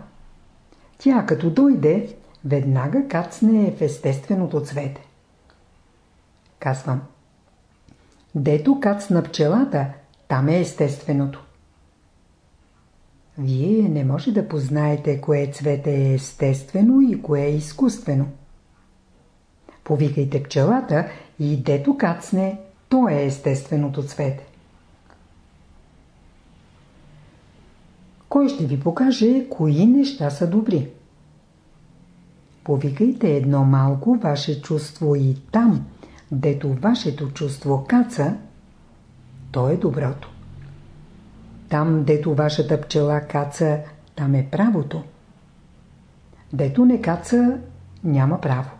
Speaker 1: Тя като дойде, веднага кацне в естественото цвете. Казвам. Дето кацна пчелата, там е естественото. Вие не може да познаете кое цвете е естествено и кое е изкуствено. Повикайте пчелата и дето кацне, то е естественото цвете. Кой ще ви покаже кои неща са добри? Повикайте едно малко ваше чувство и там, дето вашето чувство каца, то е доброто. Там, дето вашата пчела каца, там е правото. Дето не каца, няма право.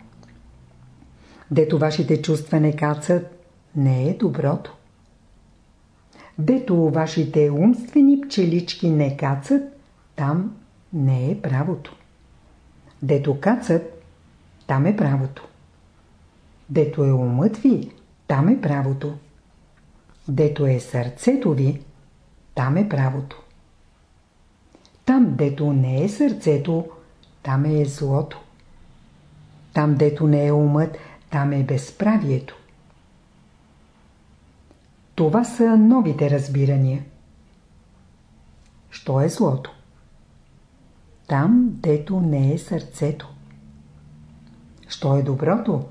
Speaker 1: Дето вашите чувства не кацат, не е доброто. Дето вашите умствени пчелички не кацат, там не е правото. Дето кацат, там е правото. Дето е умът ви, там е правото. Дето е сърцето ви, там е правото. Там, дето не е сърцето, там е злото. Там, дето не е умът, там е безправието. Това са новите разбирания. Що е злото? Там, дето не е сърцето. Що е доброто?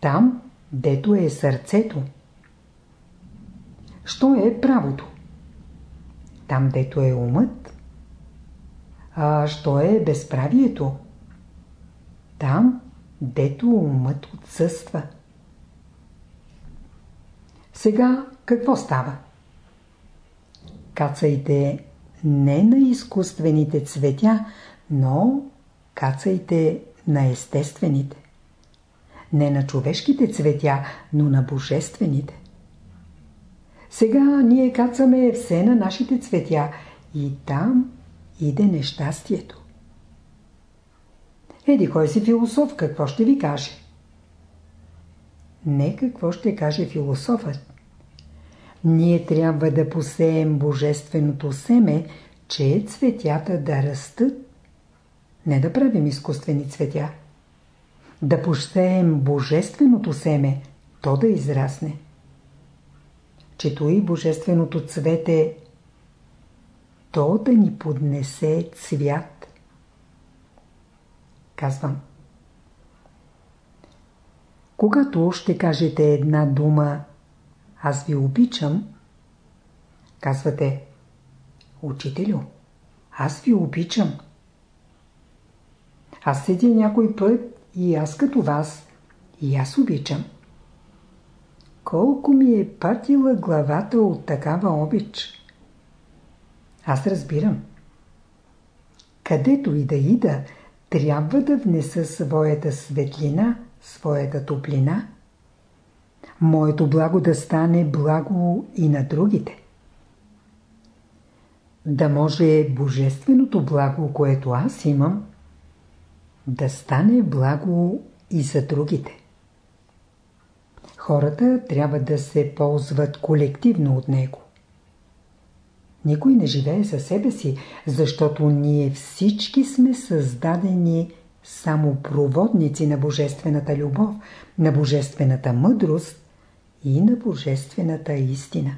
Speaker 1: Там, дето е сърцето. Що е правото? Там, дето е умът. А що е безправието? Там, дето умът отсъства. Сега какво става? Кацайте не на изкуствените цветя, но кацайте на естествените. Не на човешките цветя, но на божествените. Сега ние кацаме все на нашите цветя и там иде нещастието. Еди кой си философ, какво ще ви каже? Не какво ще каже философът. Ние трябва да посеем божественото семе, че цветята да растат. Не да правим изкуствени цветя. Да посеем божественото семе, то да израсне. Чето и божественото цвете, то да ни поднесе цвят. Казвам. Когато ще кажете една дума аз ви обичам, казвате, учителю, аз ви обичам. Аз седя някой път и аз като вас, и аз обичам. Колко ми е патила главата от такава обич. Аз разбирам. Където и да ида, трябва да внеса своята светлина, своята топлина – моето благо да стане благо и на другите. Да може божественото благо, което аз имам, да стане благо и за другите. Хората трябва да се ползват колективно от него. Никой не живее за себе си, защото ние всички сме създадени само проводници на божествената любов, на божествената мъдрост и на Божествената истина.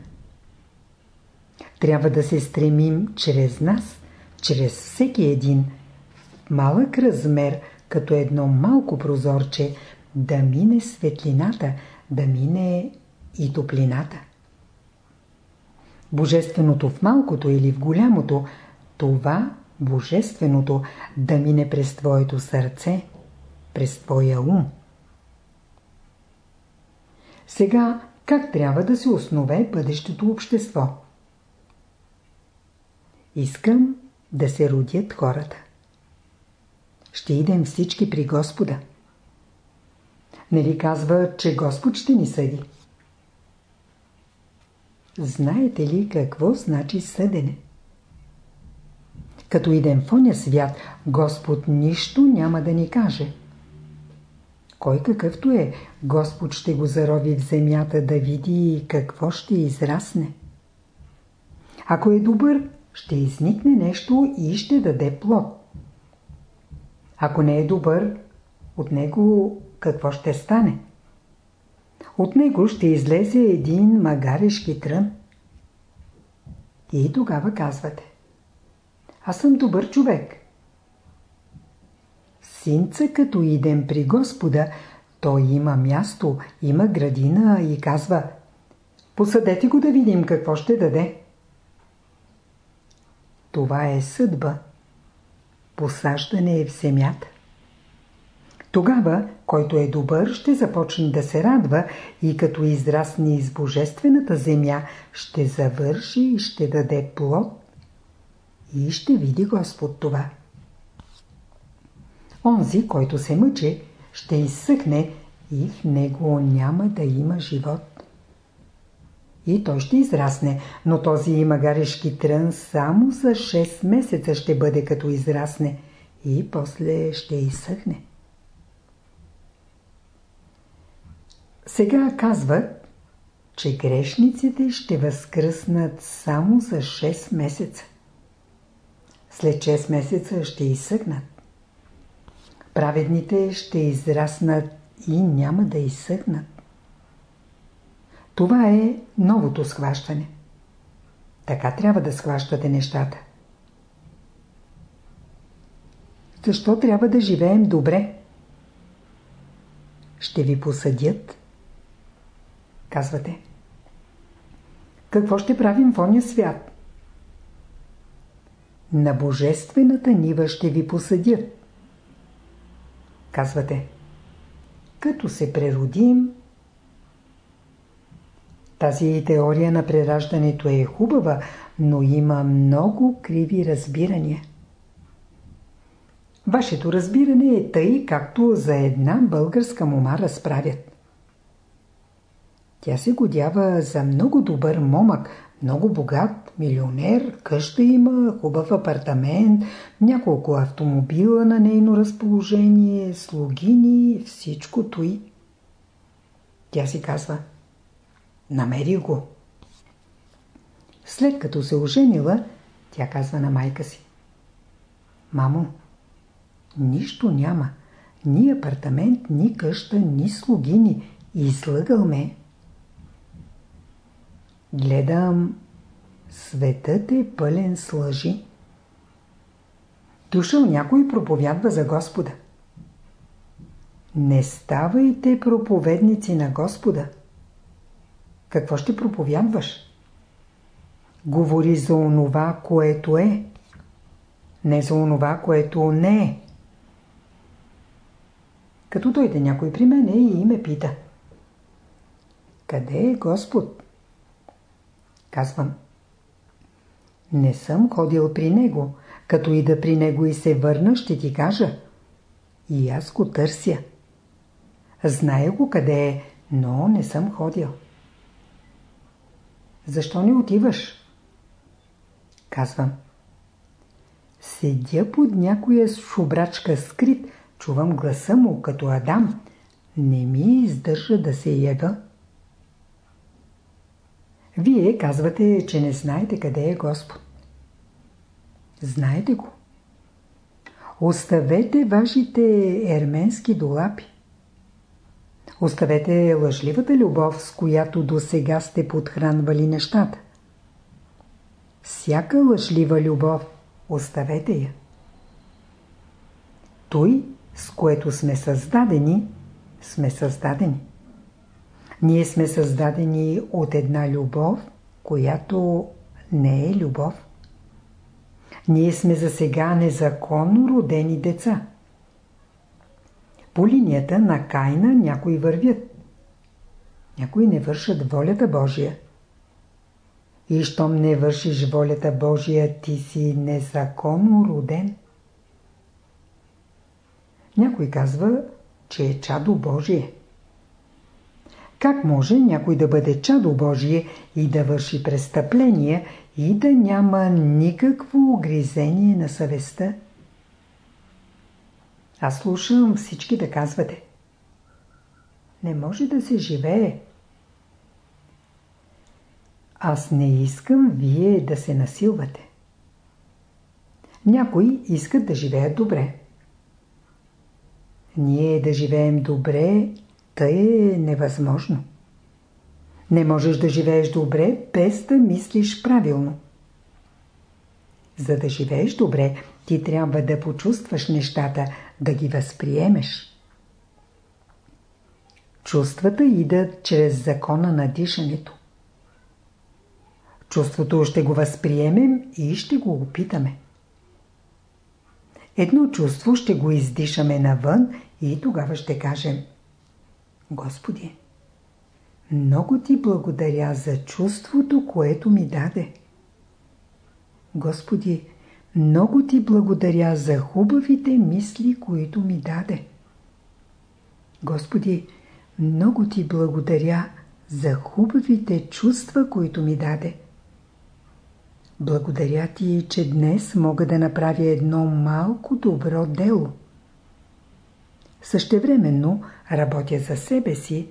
Speaker 1: Трябва да се стремим чрез нас, чрез всеки един, малък размер, като едно малко прозорче, да мине светлината, да мине и топлината. Божественото в малкото или в голямото, това Божественото да мине през твоето сърце, през твоя ум. Сега как трябва да се основе бъдещето общество? Искам да се родят хората. Ще идем всички при Господа. Нали казва, че Господ ще ни съди? Знаете ли какво значи съдене? Като идем в оня свят, Господ нищо няма да ни каже. Кой какъвто е, Господ ще го зарови в земята да види какво ще израсне. Ако е добър, ще изникне нещо и ще даде плод. Ако не е добър, от него какво ще стане? От него ще излезе един магарешки трън. И тогава казвате. Аз съм добър човек. Синца като идем при Господа, той има място, има градина и казва Посадете го да видим какво ще даде. Това е съдба. Посаждане е в земята. Тогава, който е добър, ще започне да се радва и като израсне из божествената земя, ще завърши и ще даде плод. И ще види Господ това. Онзи, който се мъчи, ще изсъхне и в него няма да има живот. и той ще израсне, но този магарешки трън само за 6 месеца ще бъде като израсне и после ще изсъхне. Сега казват, че грешниците ще възкръснат само за 6 месеца. След 6 месеца ще изсъхнат. Праведните ще израснат и няма да изсъхнат. Това е новото схващане. Така трябва да схващате нещата. Защо трябва да живеем добре? Ще ви посъдят. Казвате. Какво ще правим в оня свят? На божествената нива ще ви посъдят. Казвате. Като се преродим, тази теория на прераждането е хубава, но има много криви разбирания. Вашето разбиране е тъй, както за една българска мома разправят. Тя се годява за много добър момък, много богат, милионер, къща има, хубав апартамент, няколко автомобила на нейно разположение, слугини, всичко той. Тя си казва – Намери го. След като се оженила, тя казва на майка си. Мамо, нищо няма. Ни апартамент, ни къща, ни слугини. Излъгал ме. Гледам, светът е пълен с лъжи. Дошъл някой проповядва за Господа. Не ставайте проповедници на Господа. Какво ще проповядваш? Говори за онова, което е. Не за онова, което не е. Като дойде някой при мене и ме пита. Къде е Господ? Казвам. Не съм ходил при Него. Като и да при Него и се върна, ще ти кажа. И аз го търся. Зная го къде е, но не съм ходил. Защо не отиваш? Казвам. Седя под някоя шубрачка скрит, чувам гласа му като Адам. Не ми издържа да се ява. Вие казвате, че не знаете къде е Господ. Знаете го. Оставете вашите ерменски долапи. Оставете лъжливата любов, с която до сега сте подхранвали нещата. Всяка лъжлива любов, оставете я. Той, с което сме създадени, сме създадени. Ние сме създадени от една любов, която не е любов. Ние сме за сега незаконно родени деца. По линията на Кайна някои вървят. Някои не вършат волята Божия. И щом не вършиш волята Божия, ти си незаконно роден. Някой казва, че е чадо Божие. Как може някой да бъде чадо Божие и да върши престъпления и да няма никакво огризение на съвестта? Аз слушам всички да казвате. Не може да се живее. Аз не искам вие да се насилвате. Някои искат да живеят добре. Ние да живеем добре, тъй е невъзможно. Не можеш да живееш добре, без да мислиш правилно. За да живееш добре, ти трябва да почувстваш нещата, да ги възприемеш. Чувствата идат чрез закона на дишането. Чувството ще го възприемем и ще го опитаме. Едно чувство ще го издишаме навън и тогава ще кажем Господи, много ти благодаря за чувството, което ми даде. Господи, много ти благодаря за хубавите мисли, които ми даде. Господи, много ти благодаря за хубавите чувства, които ми даде. Благодаря ти, че днес мога да направя едно малко добро дело. Същевременно работя за себе си,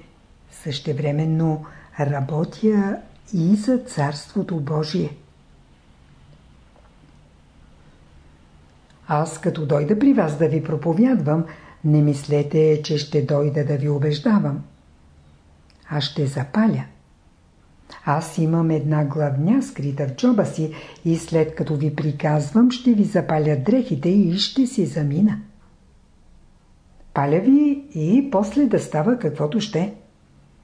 Speaker 1: същевременно работя и за Царството Божие. Аз като дойда при вас да ви проповядвам, не мислете, че ще дойда да ви убеждавам. Аз ще запаля. Аз имам една главня скрита в джоба си и след като ви приказвам, ще ви запаля дрехите и ще си замина. Паля ви и после да става каквото ще.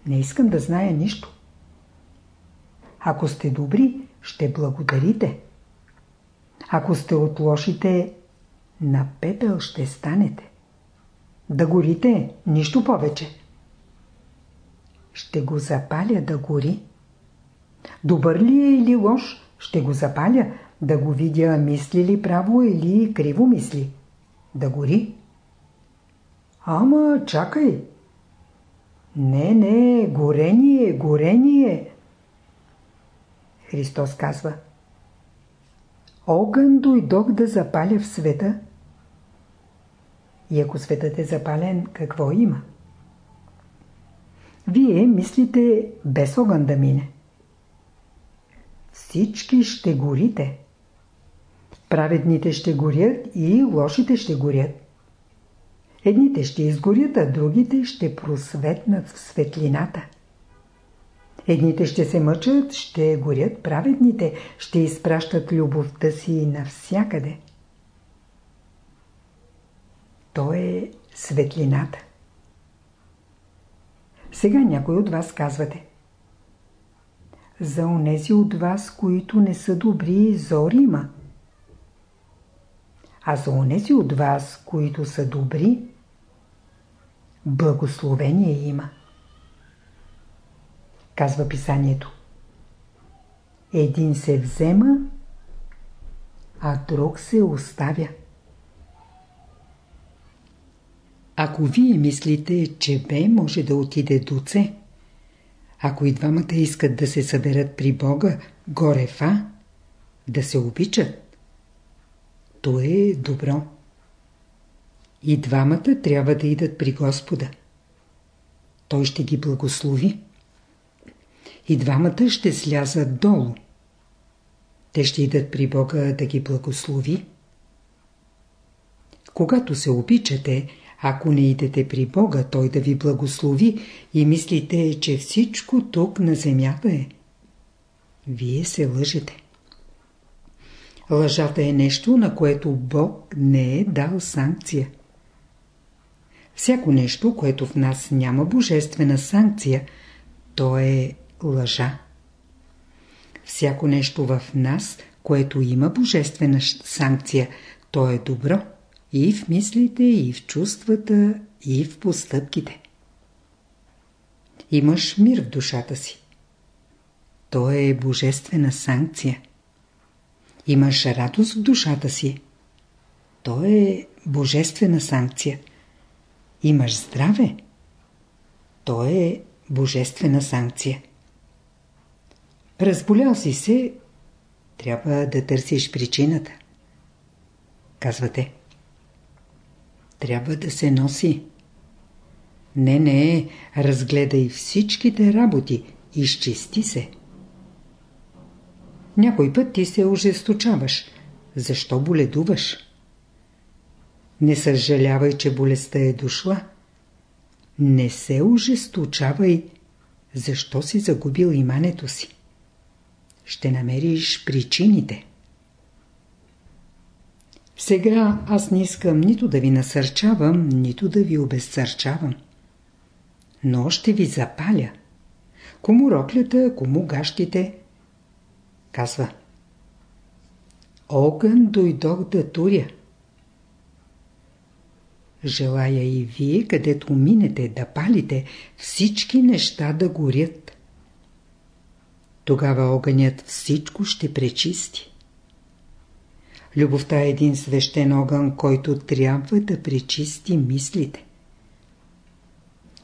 Speaker 1: Не искам да зная нищо. Ако сте добри, ще благодарите. Ако сте от лошите, на пепел ще станете. Да горите, нищо повече. Ще го запаля да гори. Добър ли е или лош, ще го запаля, да го видя мисли ли право или криво мисли. Да гори. Ама, чакай. Не, не, горение, горение. Христос казва. Огън дойдох да запаля в света. И ако светът е запален, какво има? Вие мислите без огън да мине. Всички ще горите. Праведните ще горят и лошите ще горят. Едните ще изгорят, а другите ще просветнат в светлината. Едните ще се мъчат, ще горят праведните, ще изпращат любовта си навсякъде. То е светлината. Сега някой от вас казвате. За онези от вас, които не са добри, зори има. А за онези от вас, които са добри, благословение има. Казва писанието. Един се взема, а друг се оставя. Ако вие мислите, че Б може да отиде до С, ако и двамата искат да се съберат при Бога, горе в А, да се обичат, то е добро. И двамата трябва да идат при Господа. Той ще ги благослови. И двамата ще слязат долу. Те ще идат при Бога да ги благослови. Когато се обичате, ако не идете при Бога, Той да ви благослови и мислите, че всичко тук на земята е. Вие се лъжете. Лъжата е нещо, на което Бог не е дал санкция. Всяко нещо, което в нас няма божествена санкция, то е лъжа. Всяко нещо в нас, което има божествена санкция, то е добро и в мислите, и в чувствата, и в постъпките. Имаш мир в душата си. То е божествена санкция. Имаш радост в душата си. То е божествена санкция. Имаш здраве. То е божествена санкция. Разболял си се, трябва да търсиш причината. Казвате трябва да се носи. Не, не, разгледай всичките работи, изчисти се. Някой път ти се ожесточаваш. Защо боледуваш? Не съжалявай, че болестта е дошла. Не се ожесточавай, защо си загубил имането си. Ще намериш причините. Сега аз не искам нито да ви насърчавам, нито да ви обезсърчавам. Но ще ви запаля. Кому роклята, кому гащите? Казва. Огън дойдох да туря. Желая и вие, където минете, да палите, всички неща да горят. Тогава огънят всичко ще пречисти. Любовта е един свещен огън, който трябва да пречисти мислите.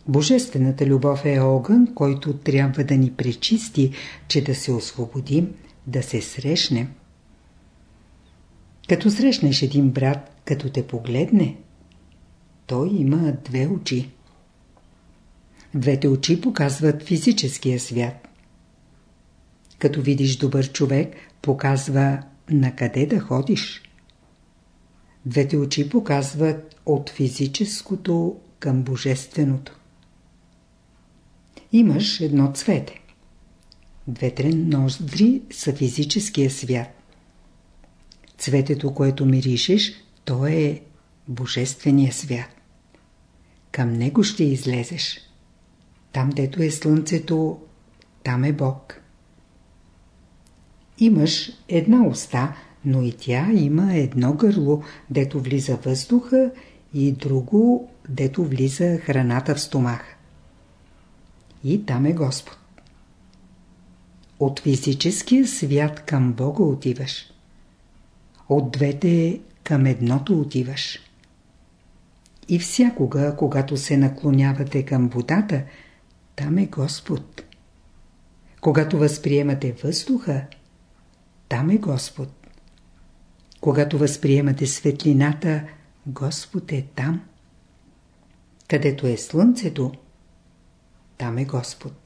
Speaker 1: Божествената любов е огън, който трябва да ни пречисти, че да се освободим, да се срещнем. Като срещнеш един брат, като те погледне, той има две очи. Двете очи показват физическия свят. Като видиш добър човек, показва на къде да ходиш. Двете очи показват от физическото към божественото. Имаш едно цвете. Двете ноздри са физическия свят. Цветето, което миришеш, то е божествения свят. Към него ще излезеш. Там, дето е слънцето, там е Бог. Имаш една уста, но и тя има едно гърло, дето влиза въздуха и друго, дето влиза храната в стомах. И там е Господ. От физическия свят към Бога отиваш. От двете към едното отиваш. И всякога, когато се наклонявате към водата, там е Господ. Когато възприемате въздуха, там е Господ. Когато възприемате светлината, Господ е там. Където е слънцето, там е Господ.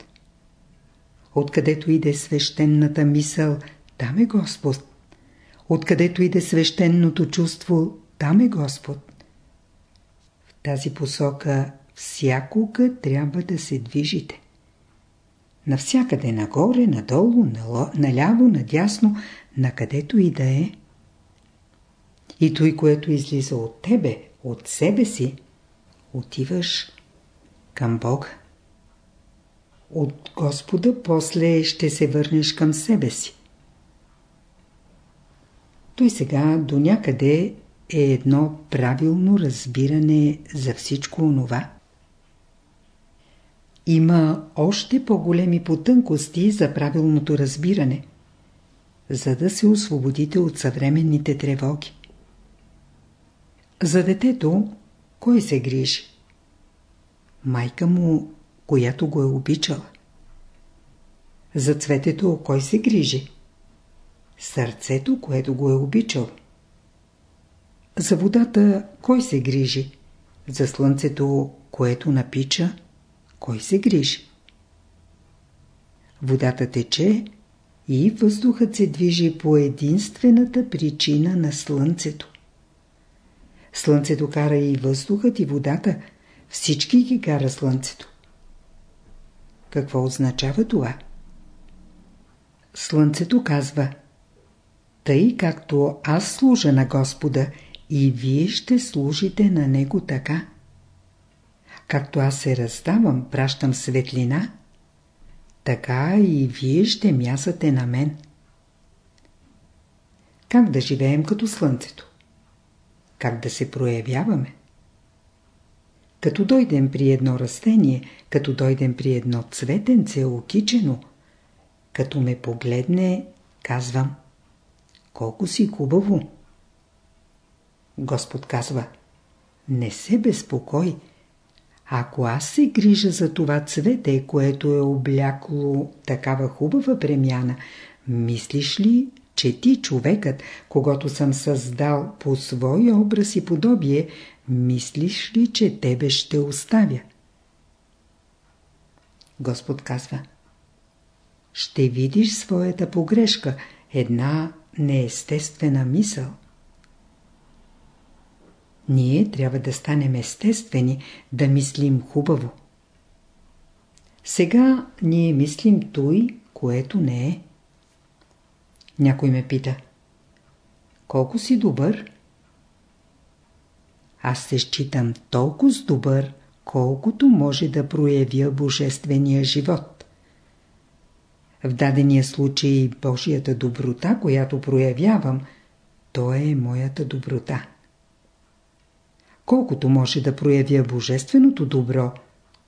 Speaker 1: Откъдето иде свещената мисъл, там е Господ. Откъдето иде свещеното чувство, там е Господ. В тази посока всякога трябва да се движите. Навсякъде нагоре, надолу, наляво, надясно, накъдето и да е. И той, което излиза от тебе, от себе си, отиваш към Бога. От Господа после ще се върнеш към себе си. Той сега до някъде е едно правилно разбиране за всичко онова. Има още по-големи потънкости за правилното разбиране, за да се освободите от съвременните тревоги. За детето кой се грижи? Майка му, която го е обичала. За цветето кой се грижи? Сърцето, което го е обичал. За водата кой се грижи? За слънцето, което напича, кой се грижи? Водата тече и въздухът се движи по единствената причина на слънцето. Слънцето кара и въздухът и водата, всички ги кара слънцето. Какво означава това? Слънцето казва Тъй както аз служа на Господа и вие ще служите на Него така. Както аз се раздавам, пращам светлина, така и вие ще мясате на мен. Как да живеем като слънцето? Как да се проявяваме? Като дойдем при едно растение, като дойдем при едно цветенце, окичено, като ме погледне, казвам, колко си хубаво. Господ казва, не се безпокой, ако аз се грижа за това цвете, което е облякло такава хубава премяна, мислиш ли, че ти, човекът, когато съм създал по своя образ и подобие, мислиш ли, че тебе ще оставя? Господ казва Ще видиш своята погрешка, една неестествена мисъл. Ние трябва да станем естествени, да мислим хубаво. Сега ние мислим той, което не е. Някой ме пита. Колко си добър? Аз се считам толкова добър, колкото може да проявя божествения живот. В дадения случай Божията доброта, която проявявам, то е моята доброта. Колкото може да проявя божественото добро,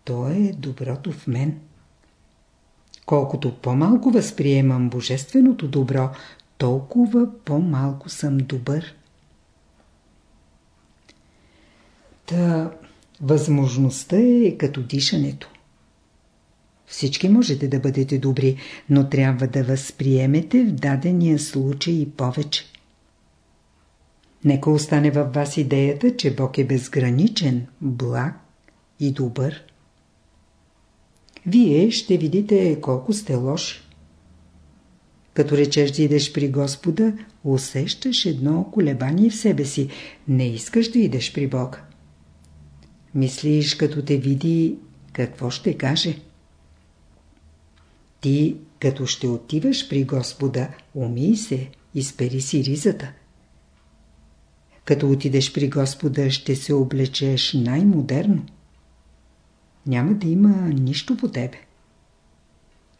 Speaker 1: то е доброто в мен. Колкото по-малко възприемам божественото добро, толкова по-малко съм добър. Та, Възможността е като дишането. Всички можете да бъдете добри, но трябва да възприемете в дадения случай и повече. Нека остане във вас идеята, че Бог е безграничен, благ и добър. Вие ще видите колко сте лоши. Като речеш да идеш при Господа, усещаш едно колебание в себе си. Не искаш да идеш при Бога. Мислиш, като те види, какво ще каже. Ти, като ще отиваш при Господа, умий се, изпери си ризата. Като отидеш при Господа, ще се облечеш най-модерно. Няма да има нищо по тебе.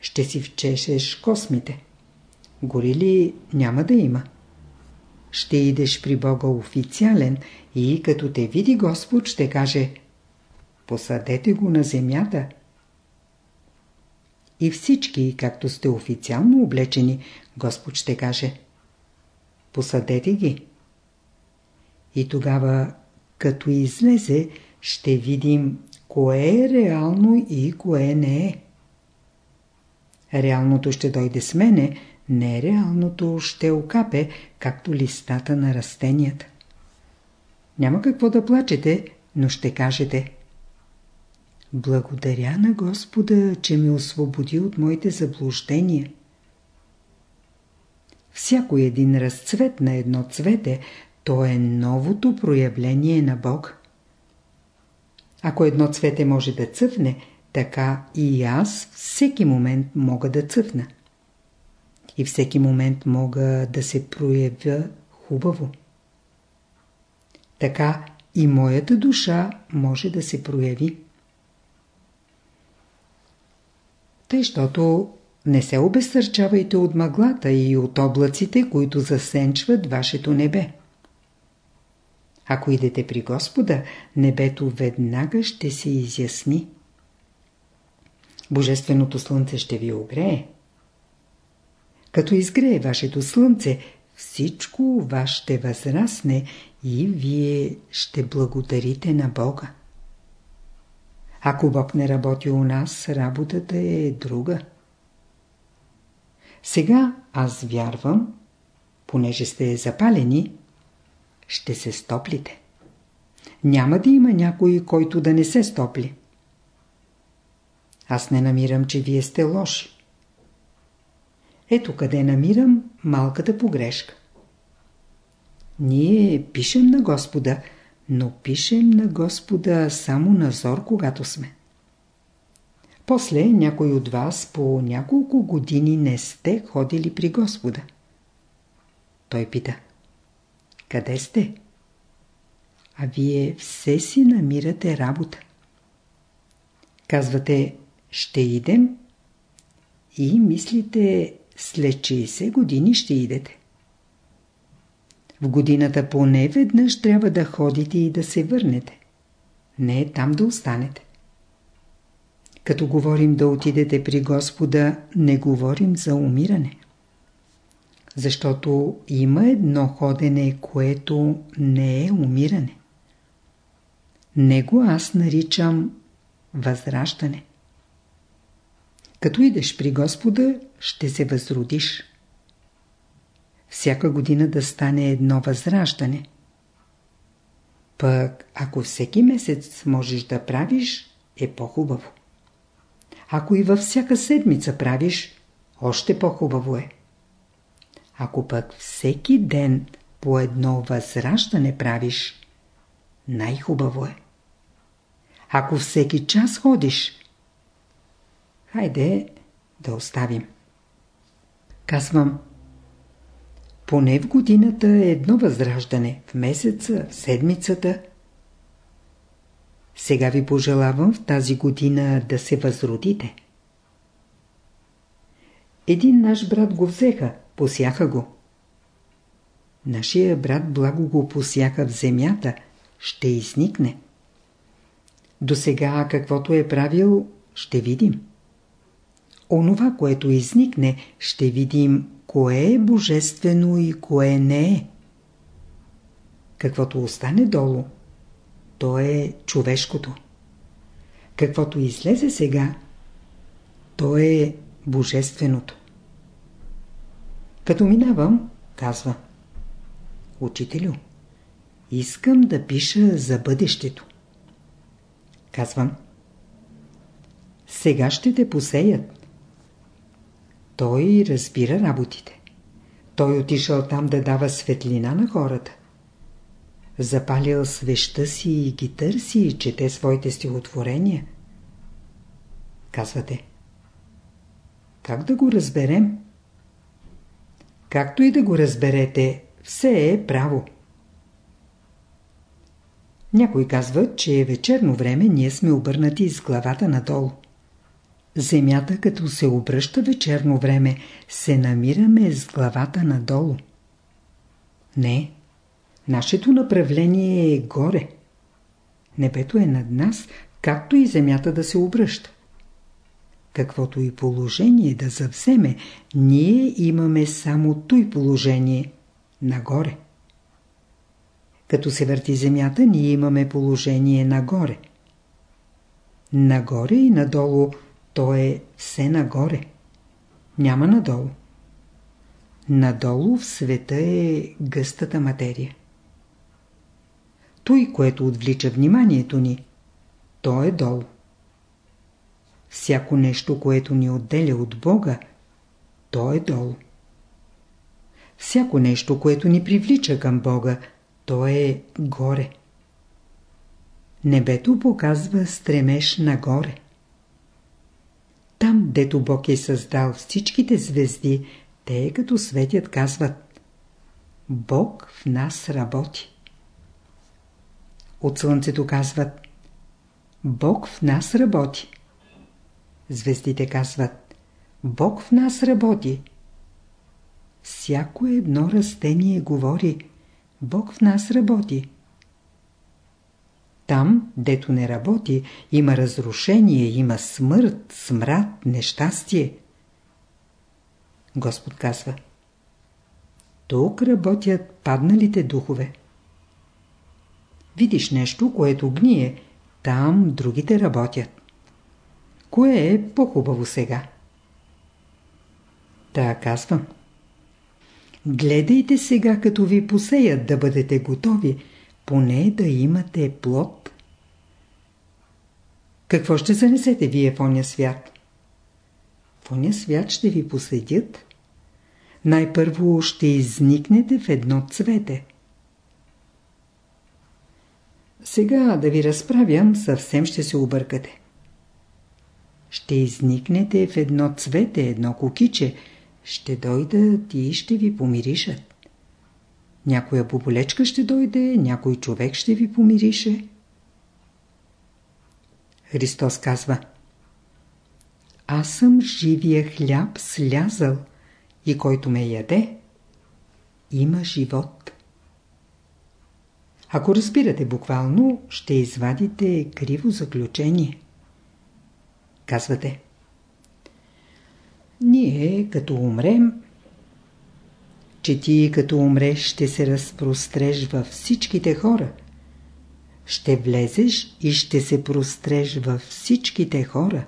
Speaker 1: Ще си вчешеш космите. Гори ли няма да има. Ще идеш при Бога официален и като те види Господ ще каже Посадете го на земята. И всички, както сте официално облечени, Господ ще каже Посадете ги. И тогава, като излезе, ще видим кое е реално и кое не е. Реалното ще дойде с мене, нереалното ще окапе, както листата на растенията. Няма какво да плачете, но ще кажете Благодаря на Господа, че ме освободи от моите заблуждения. Всяко един разцвет на едно цвете, то е новото проявление на Бог. Ако едно цвете може да цъфне, така и аз всеки момент мога да цъфна и всеки момент мога да се проявя хубаво. Така и моята душа може да се прояви. Тъй, щото не се обесърчавайте от мъглата и от облаците, които засенчват вашето небе. Ако идете при Господа, небето веднага ще се изясни. Божественото слънце ще ви огрее. Като изгрее вашето слънце, всичко вас ще възрасне и вие ще благодарите на Бога. Ако Бог не работи у нас, работата е друга. Сега аз вярвам, понеже сте запалени, ще се стоплите. Няма да има някой, който да не се стопли. Аз не намирам, че вие сте лоши. Ето къде намирам малката погрешка. Ние пишем на Господа, но пишем на Господа само на зор, когато сме. После някой от вас по няколко години не сте ходили при Господа. Той пита. Къде сте? А вие все си намирате работа. Казвате, ще идем и мислите, след 60 години ще идете. В годината поне веднъж трябва да ходите и да се върнете. Не е там да останете. Като говорим да отидете при Господа, не говорим за умиране. Защото има едно ходене, което не е умиране. Него аз наричам възраждане. Като идеш при Господа, ще се възродиш. Всяка година да стане едно възраждане. Пък, ако всеки месец можеш да правиш, е по-хубаво. Ако и във всяка седмица правиш, още по-хубаво е. Ако пък всеки ден по едно възраждане правиш, най-хубаво е. Ако всеки час ходиш, хайде да оставим. Казвам, поне в годината е едно възраждане, в месеца, в седмицата. Сега ви пожелавам в тази година да се възродите. Един наш брат го взеха, посяха го. Нашия брат благо го посяха в земята, ще изникне. До сега каквото е правил, ще видим. Онова, което изникне, ще видим кое е божествено и кое не е. Каквото остане долу, то е човешкото. Каквото излезе сега, то е божественото. Като минавам, казва Учителю, искам да пиша за бъдещето. Казвам Сега ще те посеят. Той разбира работите. Той отишъл там да дава светлина на хората. Запалил свеща си и ги търси и чете своите стихотворения. Казвате. Как да го разберем? Както и да го разберете, все е право. Някой казва, че е вечерно време ние сме обърнати с главата надолу. Земята, като се обръща вечерно време, се намираме с главата надолу. Не, нашето направление е горе. Небето е над нас, както и земята да се обръща. Каквото и положение да завземе, ние имаме само той положение – нагоре. Като се върти земята, ние имаме положение нагоре. Нагоре и надолу – то е все нагоре. Няма надолу. Надолу в света е гъстата материя. Той, което отвлича вниманието ни, то е долу. Всяко нещо, което ни отделя от Бога, то е долу. Всяко нещо, което ни привлича към Бога, то е горе. Небето показва стремеж нагоре. Там, дето Бог е създал всичките звезди, те като светят казват Бог в нас работи. От Слънцето казват Бог в нас работи. Звездите казват Бог в нас работи. Всяко едно растение говори Бог в нас работи. Там, дето не работи, има разрушение, има смърт, смрад, нещастие. Господ казва Тук работят падналите духове. Видиш нещо, което гние, там другите работят. Кое е по-хубаво сега? Та казвам. Гледайте сега, като ви посеят да бъдете готови, поне да имате плод. Какво ще занесете вие в оня свят? В оня свят ще ви поседят. Най-първо ще изникнете в едно цвете. Сега да ви разправям, съвсем ще се объркате. Ще изникнете в едно цвете, едно кукиче, ще дойдат и ще ви помиришат. Някоя боболечка ще дойде, някой човек ще ви помирише. Христос казва Аз съм живия хляб слязал и който ме яде, има живот. Ако разбирате буквално, ще извадите криво заключение. Казвате Ние, като умрем, че ти като умреш ще се разпростреш във всичките хора. Ще влезеш и ще се простреш във всичките хора.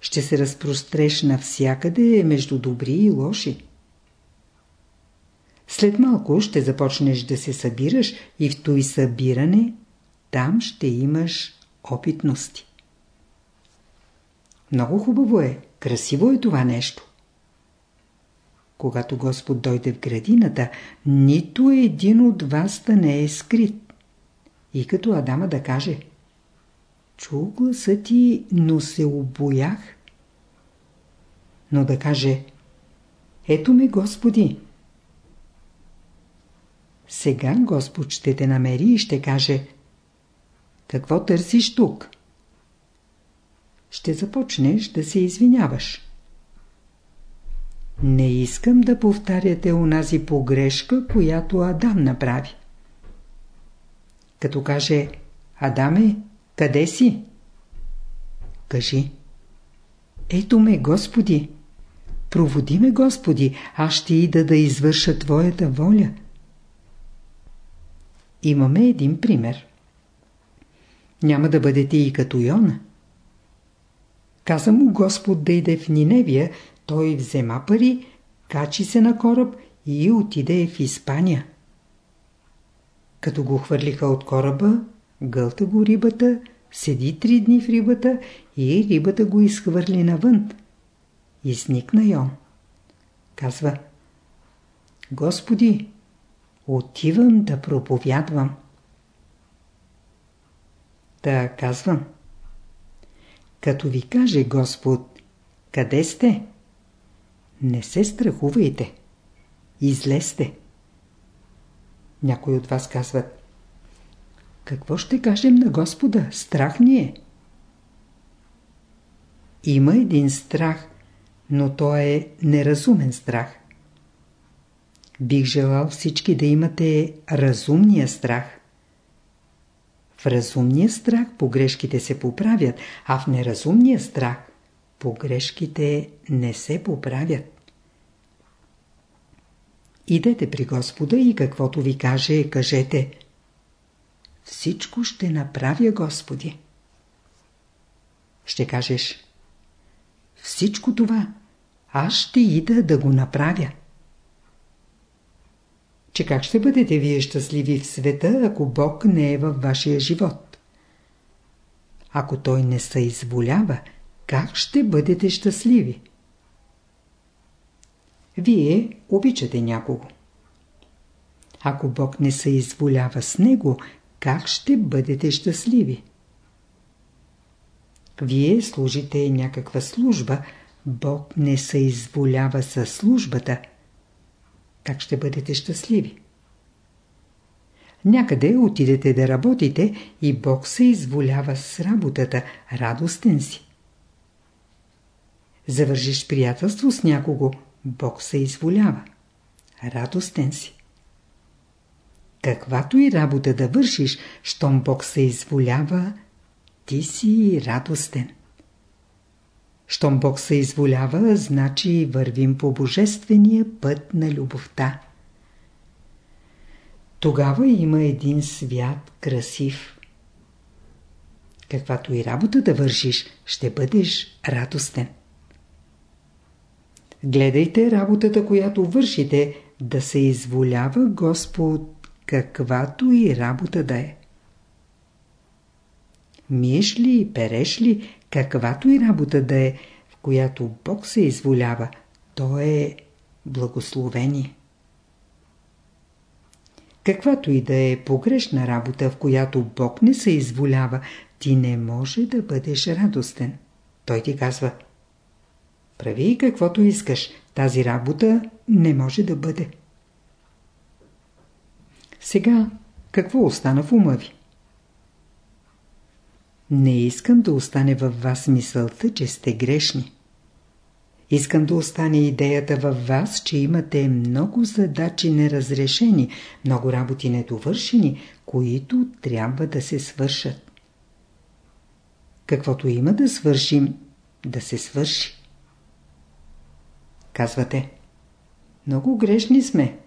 Speaker 1: Ще се разпростреш навсякъде между добри и лоши. След малко ще започнеш да се събираш и в той събиране там ще имаш опитности. Много хубаво е, красиво е това нещо. Когато Господ дойде в градината, нито един от вас да не е скрит. И като Адама да каже Чул гласа ти, но се обоях. Но да каже Ето ме, Господи. Сега Господ ще те намери и ще каже Какво търсиш тук? Ще започнеш да се извиняваш. Не искам да повтаряте онази погрешка, която Адам направи. Като каже Адаме, къде си? Кажи Ето ме, Господи! Проводи ме, Господи, аз ще ида да извърша Твоята воля. Имаме един пример. няма да бъдете и като Йона. Каза му Господ да иде в Ниневия, той взема пари, качи се на кораб и отиде в Испания. Като го хвърлиха от кораба, гълта го рибата, седи три дни в рибата и рибата го изхвърли навън. Изникна Йон. Казва, Господи, отивам да проповядвам. Та казвам, като ви каже Господ, къде сте? Не се страхувайте. Излезте. Някой от вас казват, какво ще кажем на Господа? Страх ни е. Има един страх, но то е неразумен страх. Бих желал всички да имате разумния страх. В разумния страх погрешките се поправят, а в неразумния страх погрешките не се поправят. Идете при Господа и каквото ви каже, кажете Всичко ще направя, Господи. Ще кажеш Всичко това аз ще ида да го направя. Че как ще бъдете вие щастливи в света, ако Бог не е във вашия живот? Ако Той не се изволява, как ще бъдете щастливи? Вие обичате някого. Ако Бог не се изволява с него, как ще бъдете щастливи? Вие служите някаква служба, Бог не се изволява със службата. Как ще бъдете щастливи? Някъде отидете да работите и Бог се изволява с работата, радостен си. Завържиш приятелство с някого, Бог се изволява. Радостен си. Каквато и работа да вършиш, щом Бог се изволява, ти си радостен. Щом Бог се изволява, значи вървим по божествения път на любовта. Тогава има един свят красив. Каквато и работа да вършиш, ще бъдеш радостен. Гледайте работата, която вършите, да се изволява Господ, каквато и работа да е. Миеш ли, переш ли, каквато и работа да е, в която Бог се изволява, то е благословение. Каквато и да е погрешна работа, в която Бог не се изволява, ти не може да бъдеш радостен. Той ти казва – Прави каквото искаш. Тази работа не може да бъде. Сега, какво остана в ума ви? Не искам да остане във вас мисълта, че сте грешни. Искам да остане идеята във вас, че имате много задачи неразрешени, много работи недовършени, които трябва да се свършат. Каквото има да свършим, да се свърши. Казвате, много грешни сме.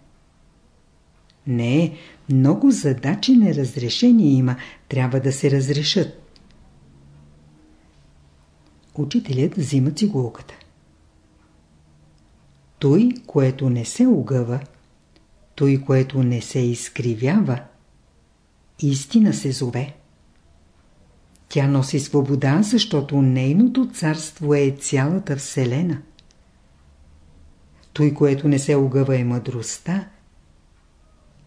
Speaker 1: Не, много задачи неразрешени има, трябва да се разрешат. Учителят взима цигулката. Той, което не се огъва, той, което не се изкривява, истина се зове. Тя носи свобода, защото нейното царство е цялата Вселена. Той, което не се огъва е мъдростта.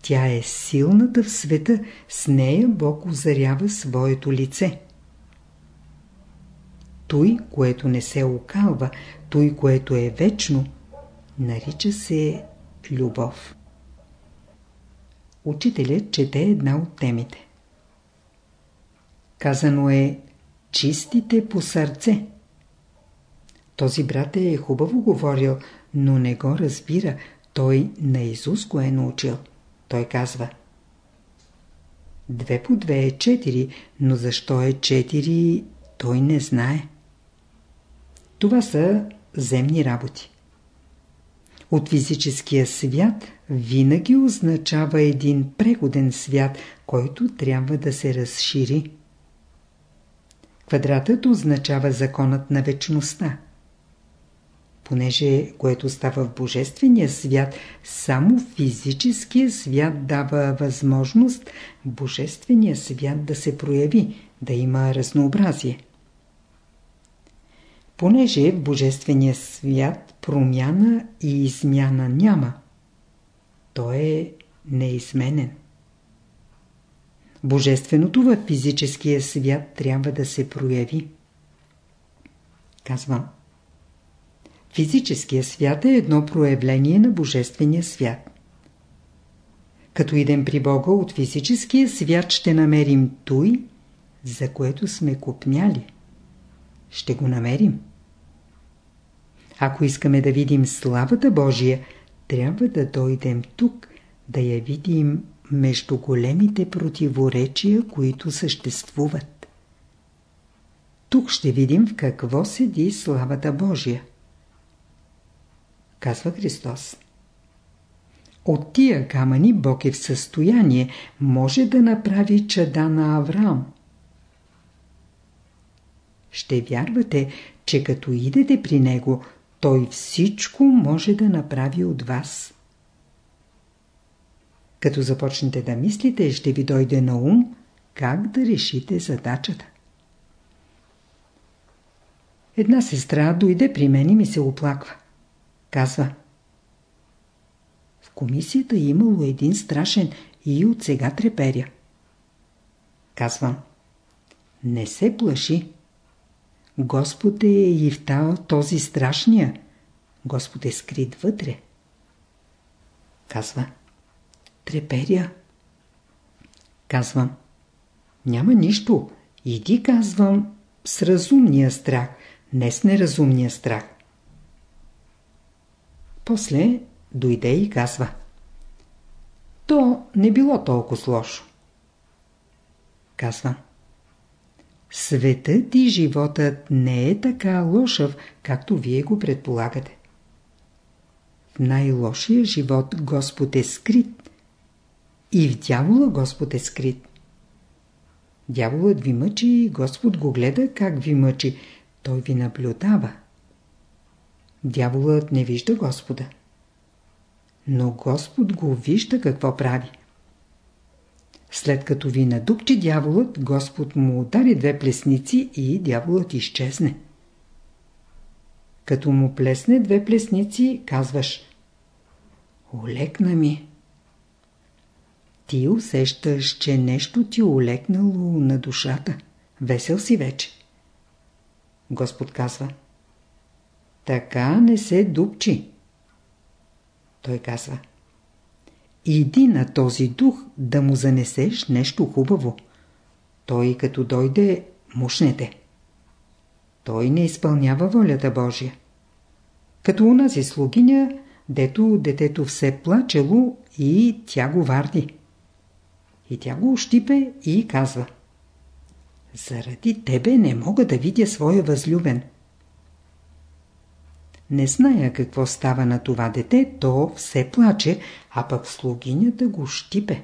Speaker 1: Тя е силната в света, с нея Бог озарява своето лице. Той, което не се окалва, той, което е вечно, нарича се любов. Учителят чете една от темите. Казано е чистите по сърце. Този брат е хубаво говорил, но не го разбира. Той на Исус го е научил. Той казва Две по две е четири, но защо е четири, той не знае. Това са земни работи. От физическия свят винаги означава един преходен свят, който трябва да се разшири. Квадратът означава законът на вечността. Понеже което става в Божествения свят, само физическия свят дава възможност Божествения свят да се прояви, да има разнообразие. Понеже в Божествения свят промяна и измяна няма, той е неизменен. Божественото в физическия свят трябва да се прояви. Казвам. Физическия свят е едно проявление на Божествения свят. Като идем при Бога от физическия свят ще намерим той, за което сме купняли. Ще го намерим. Ако искаме да видим славата Божия, трябва да дойдем тук, да я видим между големите противоречия, които съществуват. Тук ще видим в какво седи славата Божия. Казва Христос. От тия камъни Бог е в състояние, може да направи чада на Авраам. Ще вярвате, че като идете при Него, Той всичко може да направи от вас. Като започнете да мислите, ще ви дойде на ум как да решите задачата. Една сестра дойде при мен и ми се оплаква. Казва. В комисията е имало един страшен и от сега треперя. Казвам. Не се плаши. Господ е и в този страшния. Господ е скрит вътре. Казва треперя. Казвам. Няма нищо. Иди, казвам, с разумния страх, не с неразумния страх. После дойде и казва. То не било толкова лошо. Казвам. Светът и животът не е така лошав, както вие го предполагате. В най-лошия живот Господ е скрит, и в дявола Господ е скрит. Дяволът ви мъчи и Господ го гледа как ви мъчи. Той ви наблюдава. Дяволът не вижда Господа. Но Господ го вижда какво прави. След като ви надупчи дяволът, Господ му удари две плесници и дяволът изчезне. Като му плесне две плесници, казваш Олекна ми ти усещаш, че нещо ти е олекнало на душата. Весел си вече. Господ казва Така не се дупчи. Той казва Иди на този дух да му занесеш нещо хубаво. Той като дойде, мушнете. Той не изпълнява волята Божия. Като унази слугиня, дето детето все плачело и тя го варди. И тя го ощипе и казва Заради тебе не мога да видя своя възлюбен. Не зная какво става на това дете, то все плаче, а пък слугинята го щипе.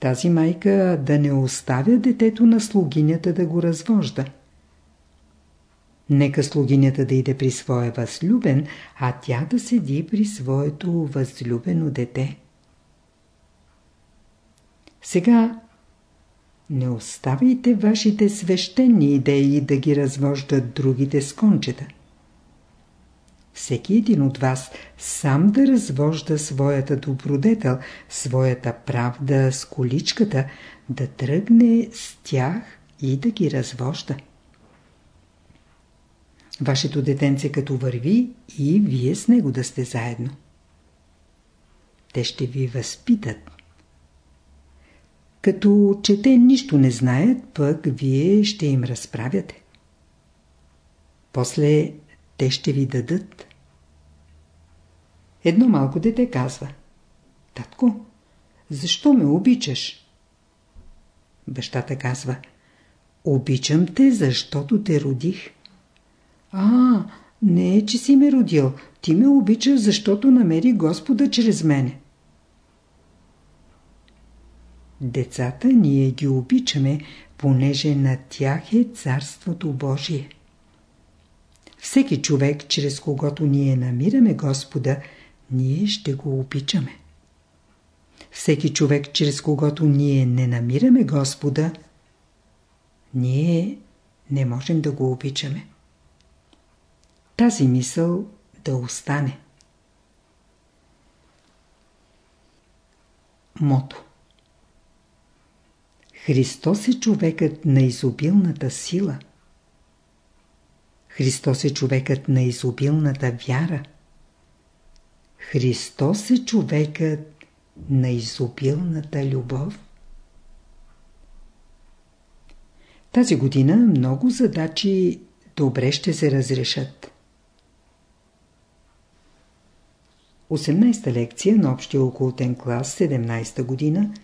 Speaker 1: Тази майка да не оставя детето на слугинята да го развожда. Нека слугинята да иде при своя възлюбен, а тя да седи при своето възлюбено дете. Сега не оставяйте вашите свещени идеи да ги развождат другите с кончета. Всеки един от вас сам да развожда своята добродетел, своята правда с количката, да тръгне с тях и да ги развожда. Вашето детенце като върви и вие с него да сте заедно. Те ще ви възпитат. Като че те нищо не знаят, пък вие ще им разправяте. После те ще ви дадат. Едно малко дете казва. Татко, защо ме обичаш? Бащата казва. Обичам те, защото те родих. А, не е, че си ме родил. Ти ме обичаш, защото намери Господа чрез мене. Децата ние ги обичаме, понеже на тях е Царството Божие. Всеки човек, чрез когото ние намираме Господа, ние ще го обичаме. Всеки човек, чрез когото ние не намираме Господа, ние не можем да го обичаме. Тази мисъл да остане. Мото Христос е човекът на изобилната сила. Христос е човекът на изобилната вяра. Христос е човекът на изобилната любов. Тази година много задачи добре ще се разрешат. 18-та лекция на общия окултен клас 17-та година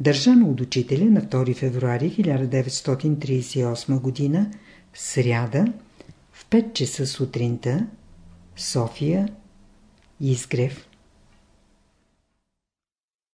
Speaker 1: държана от учителя на 2 февруари 1938 година сряда 5 часа сутринта София Изгрев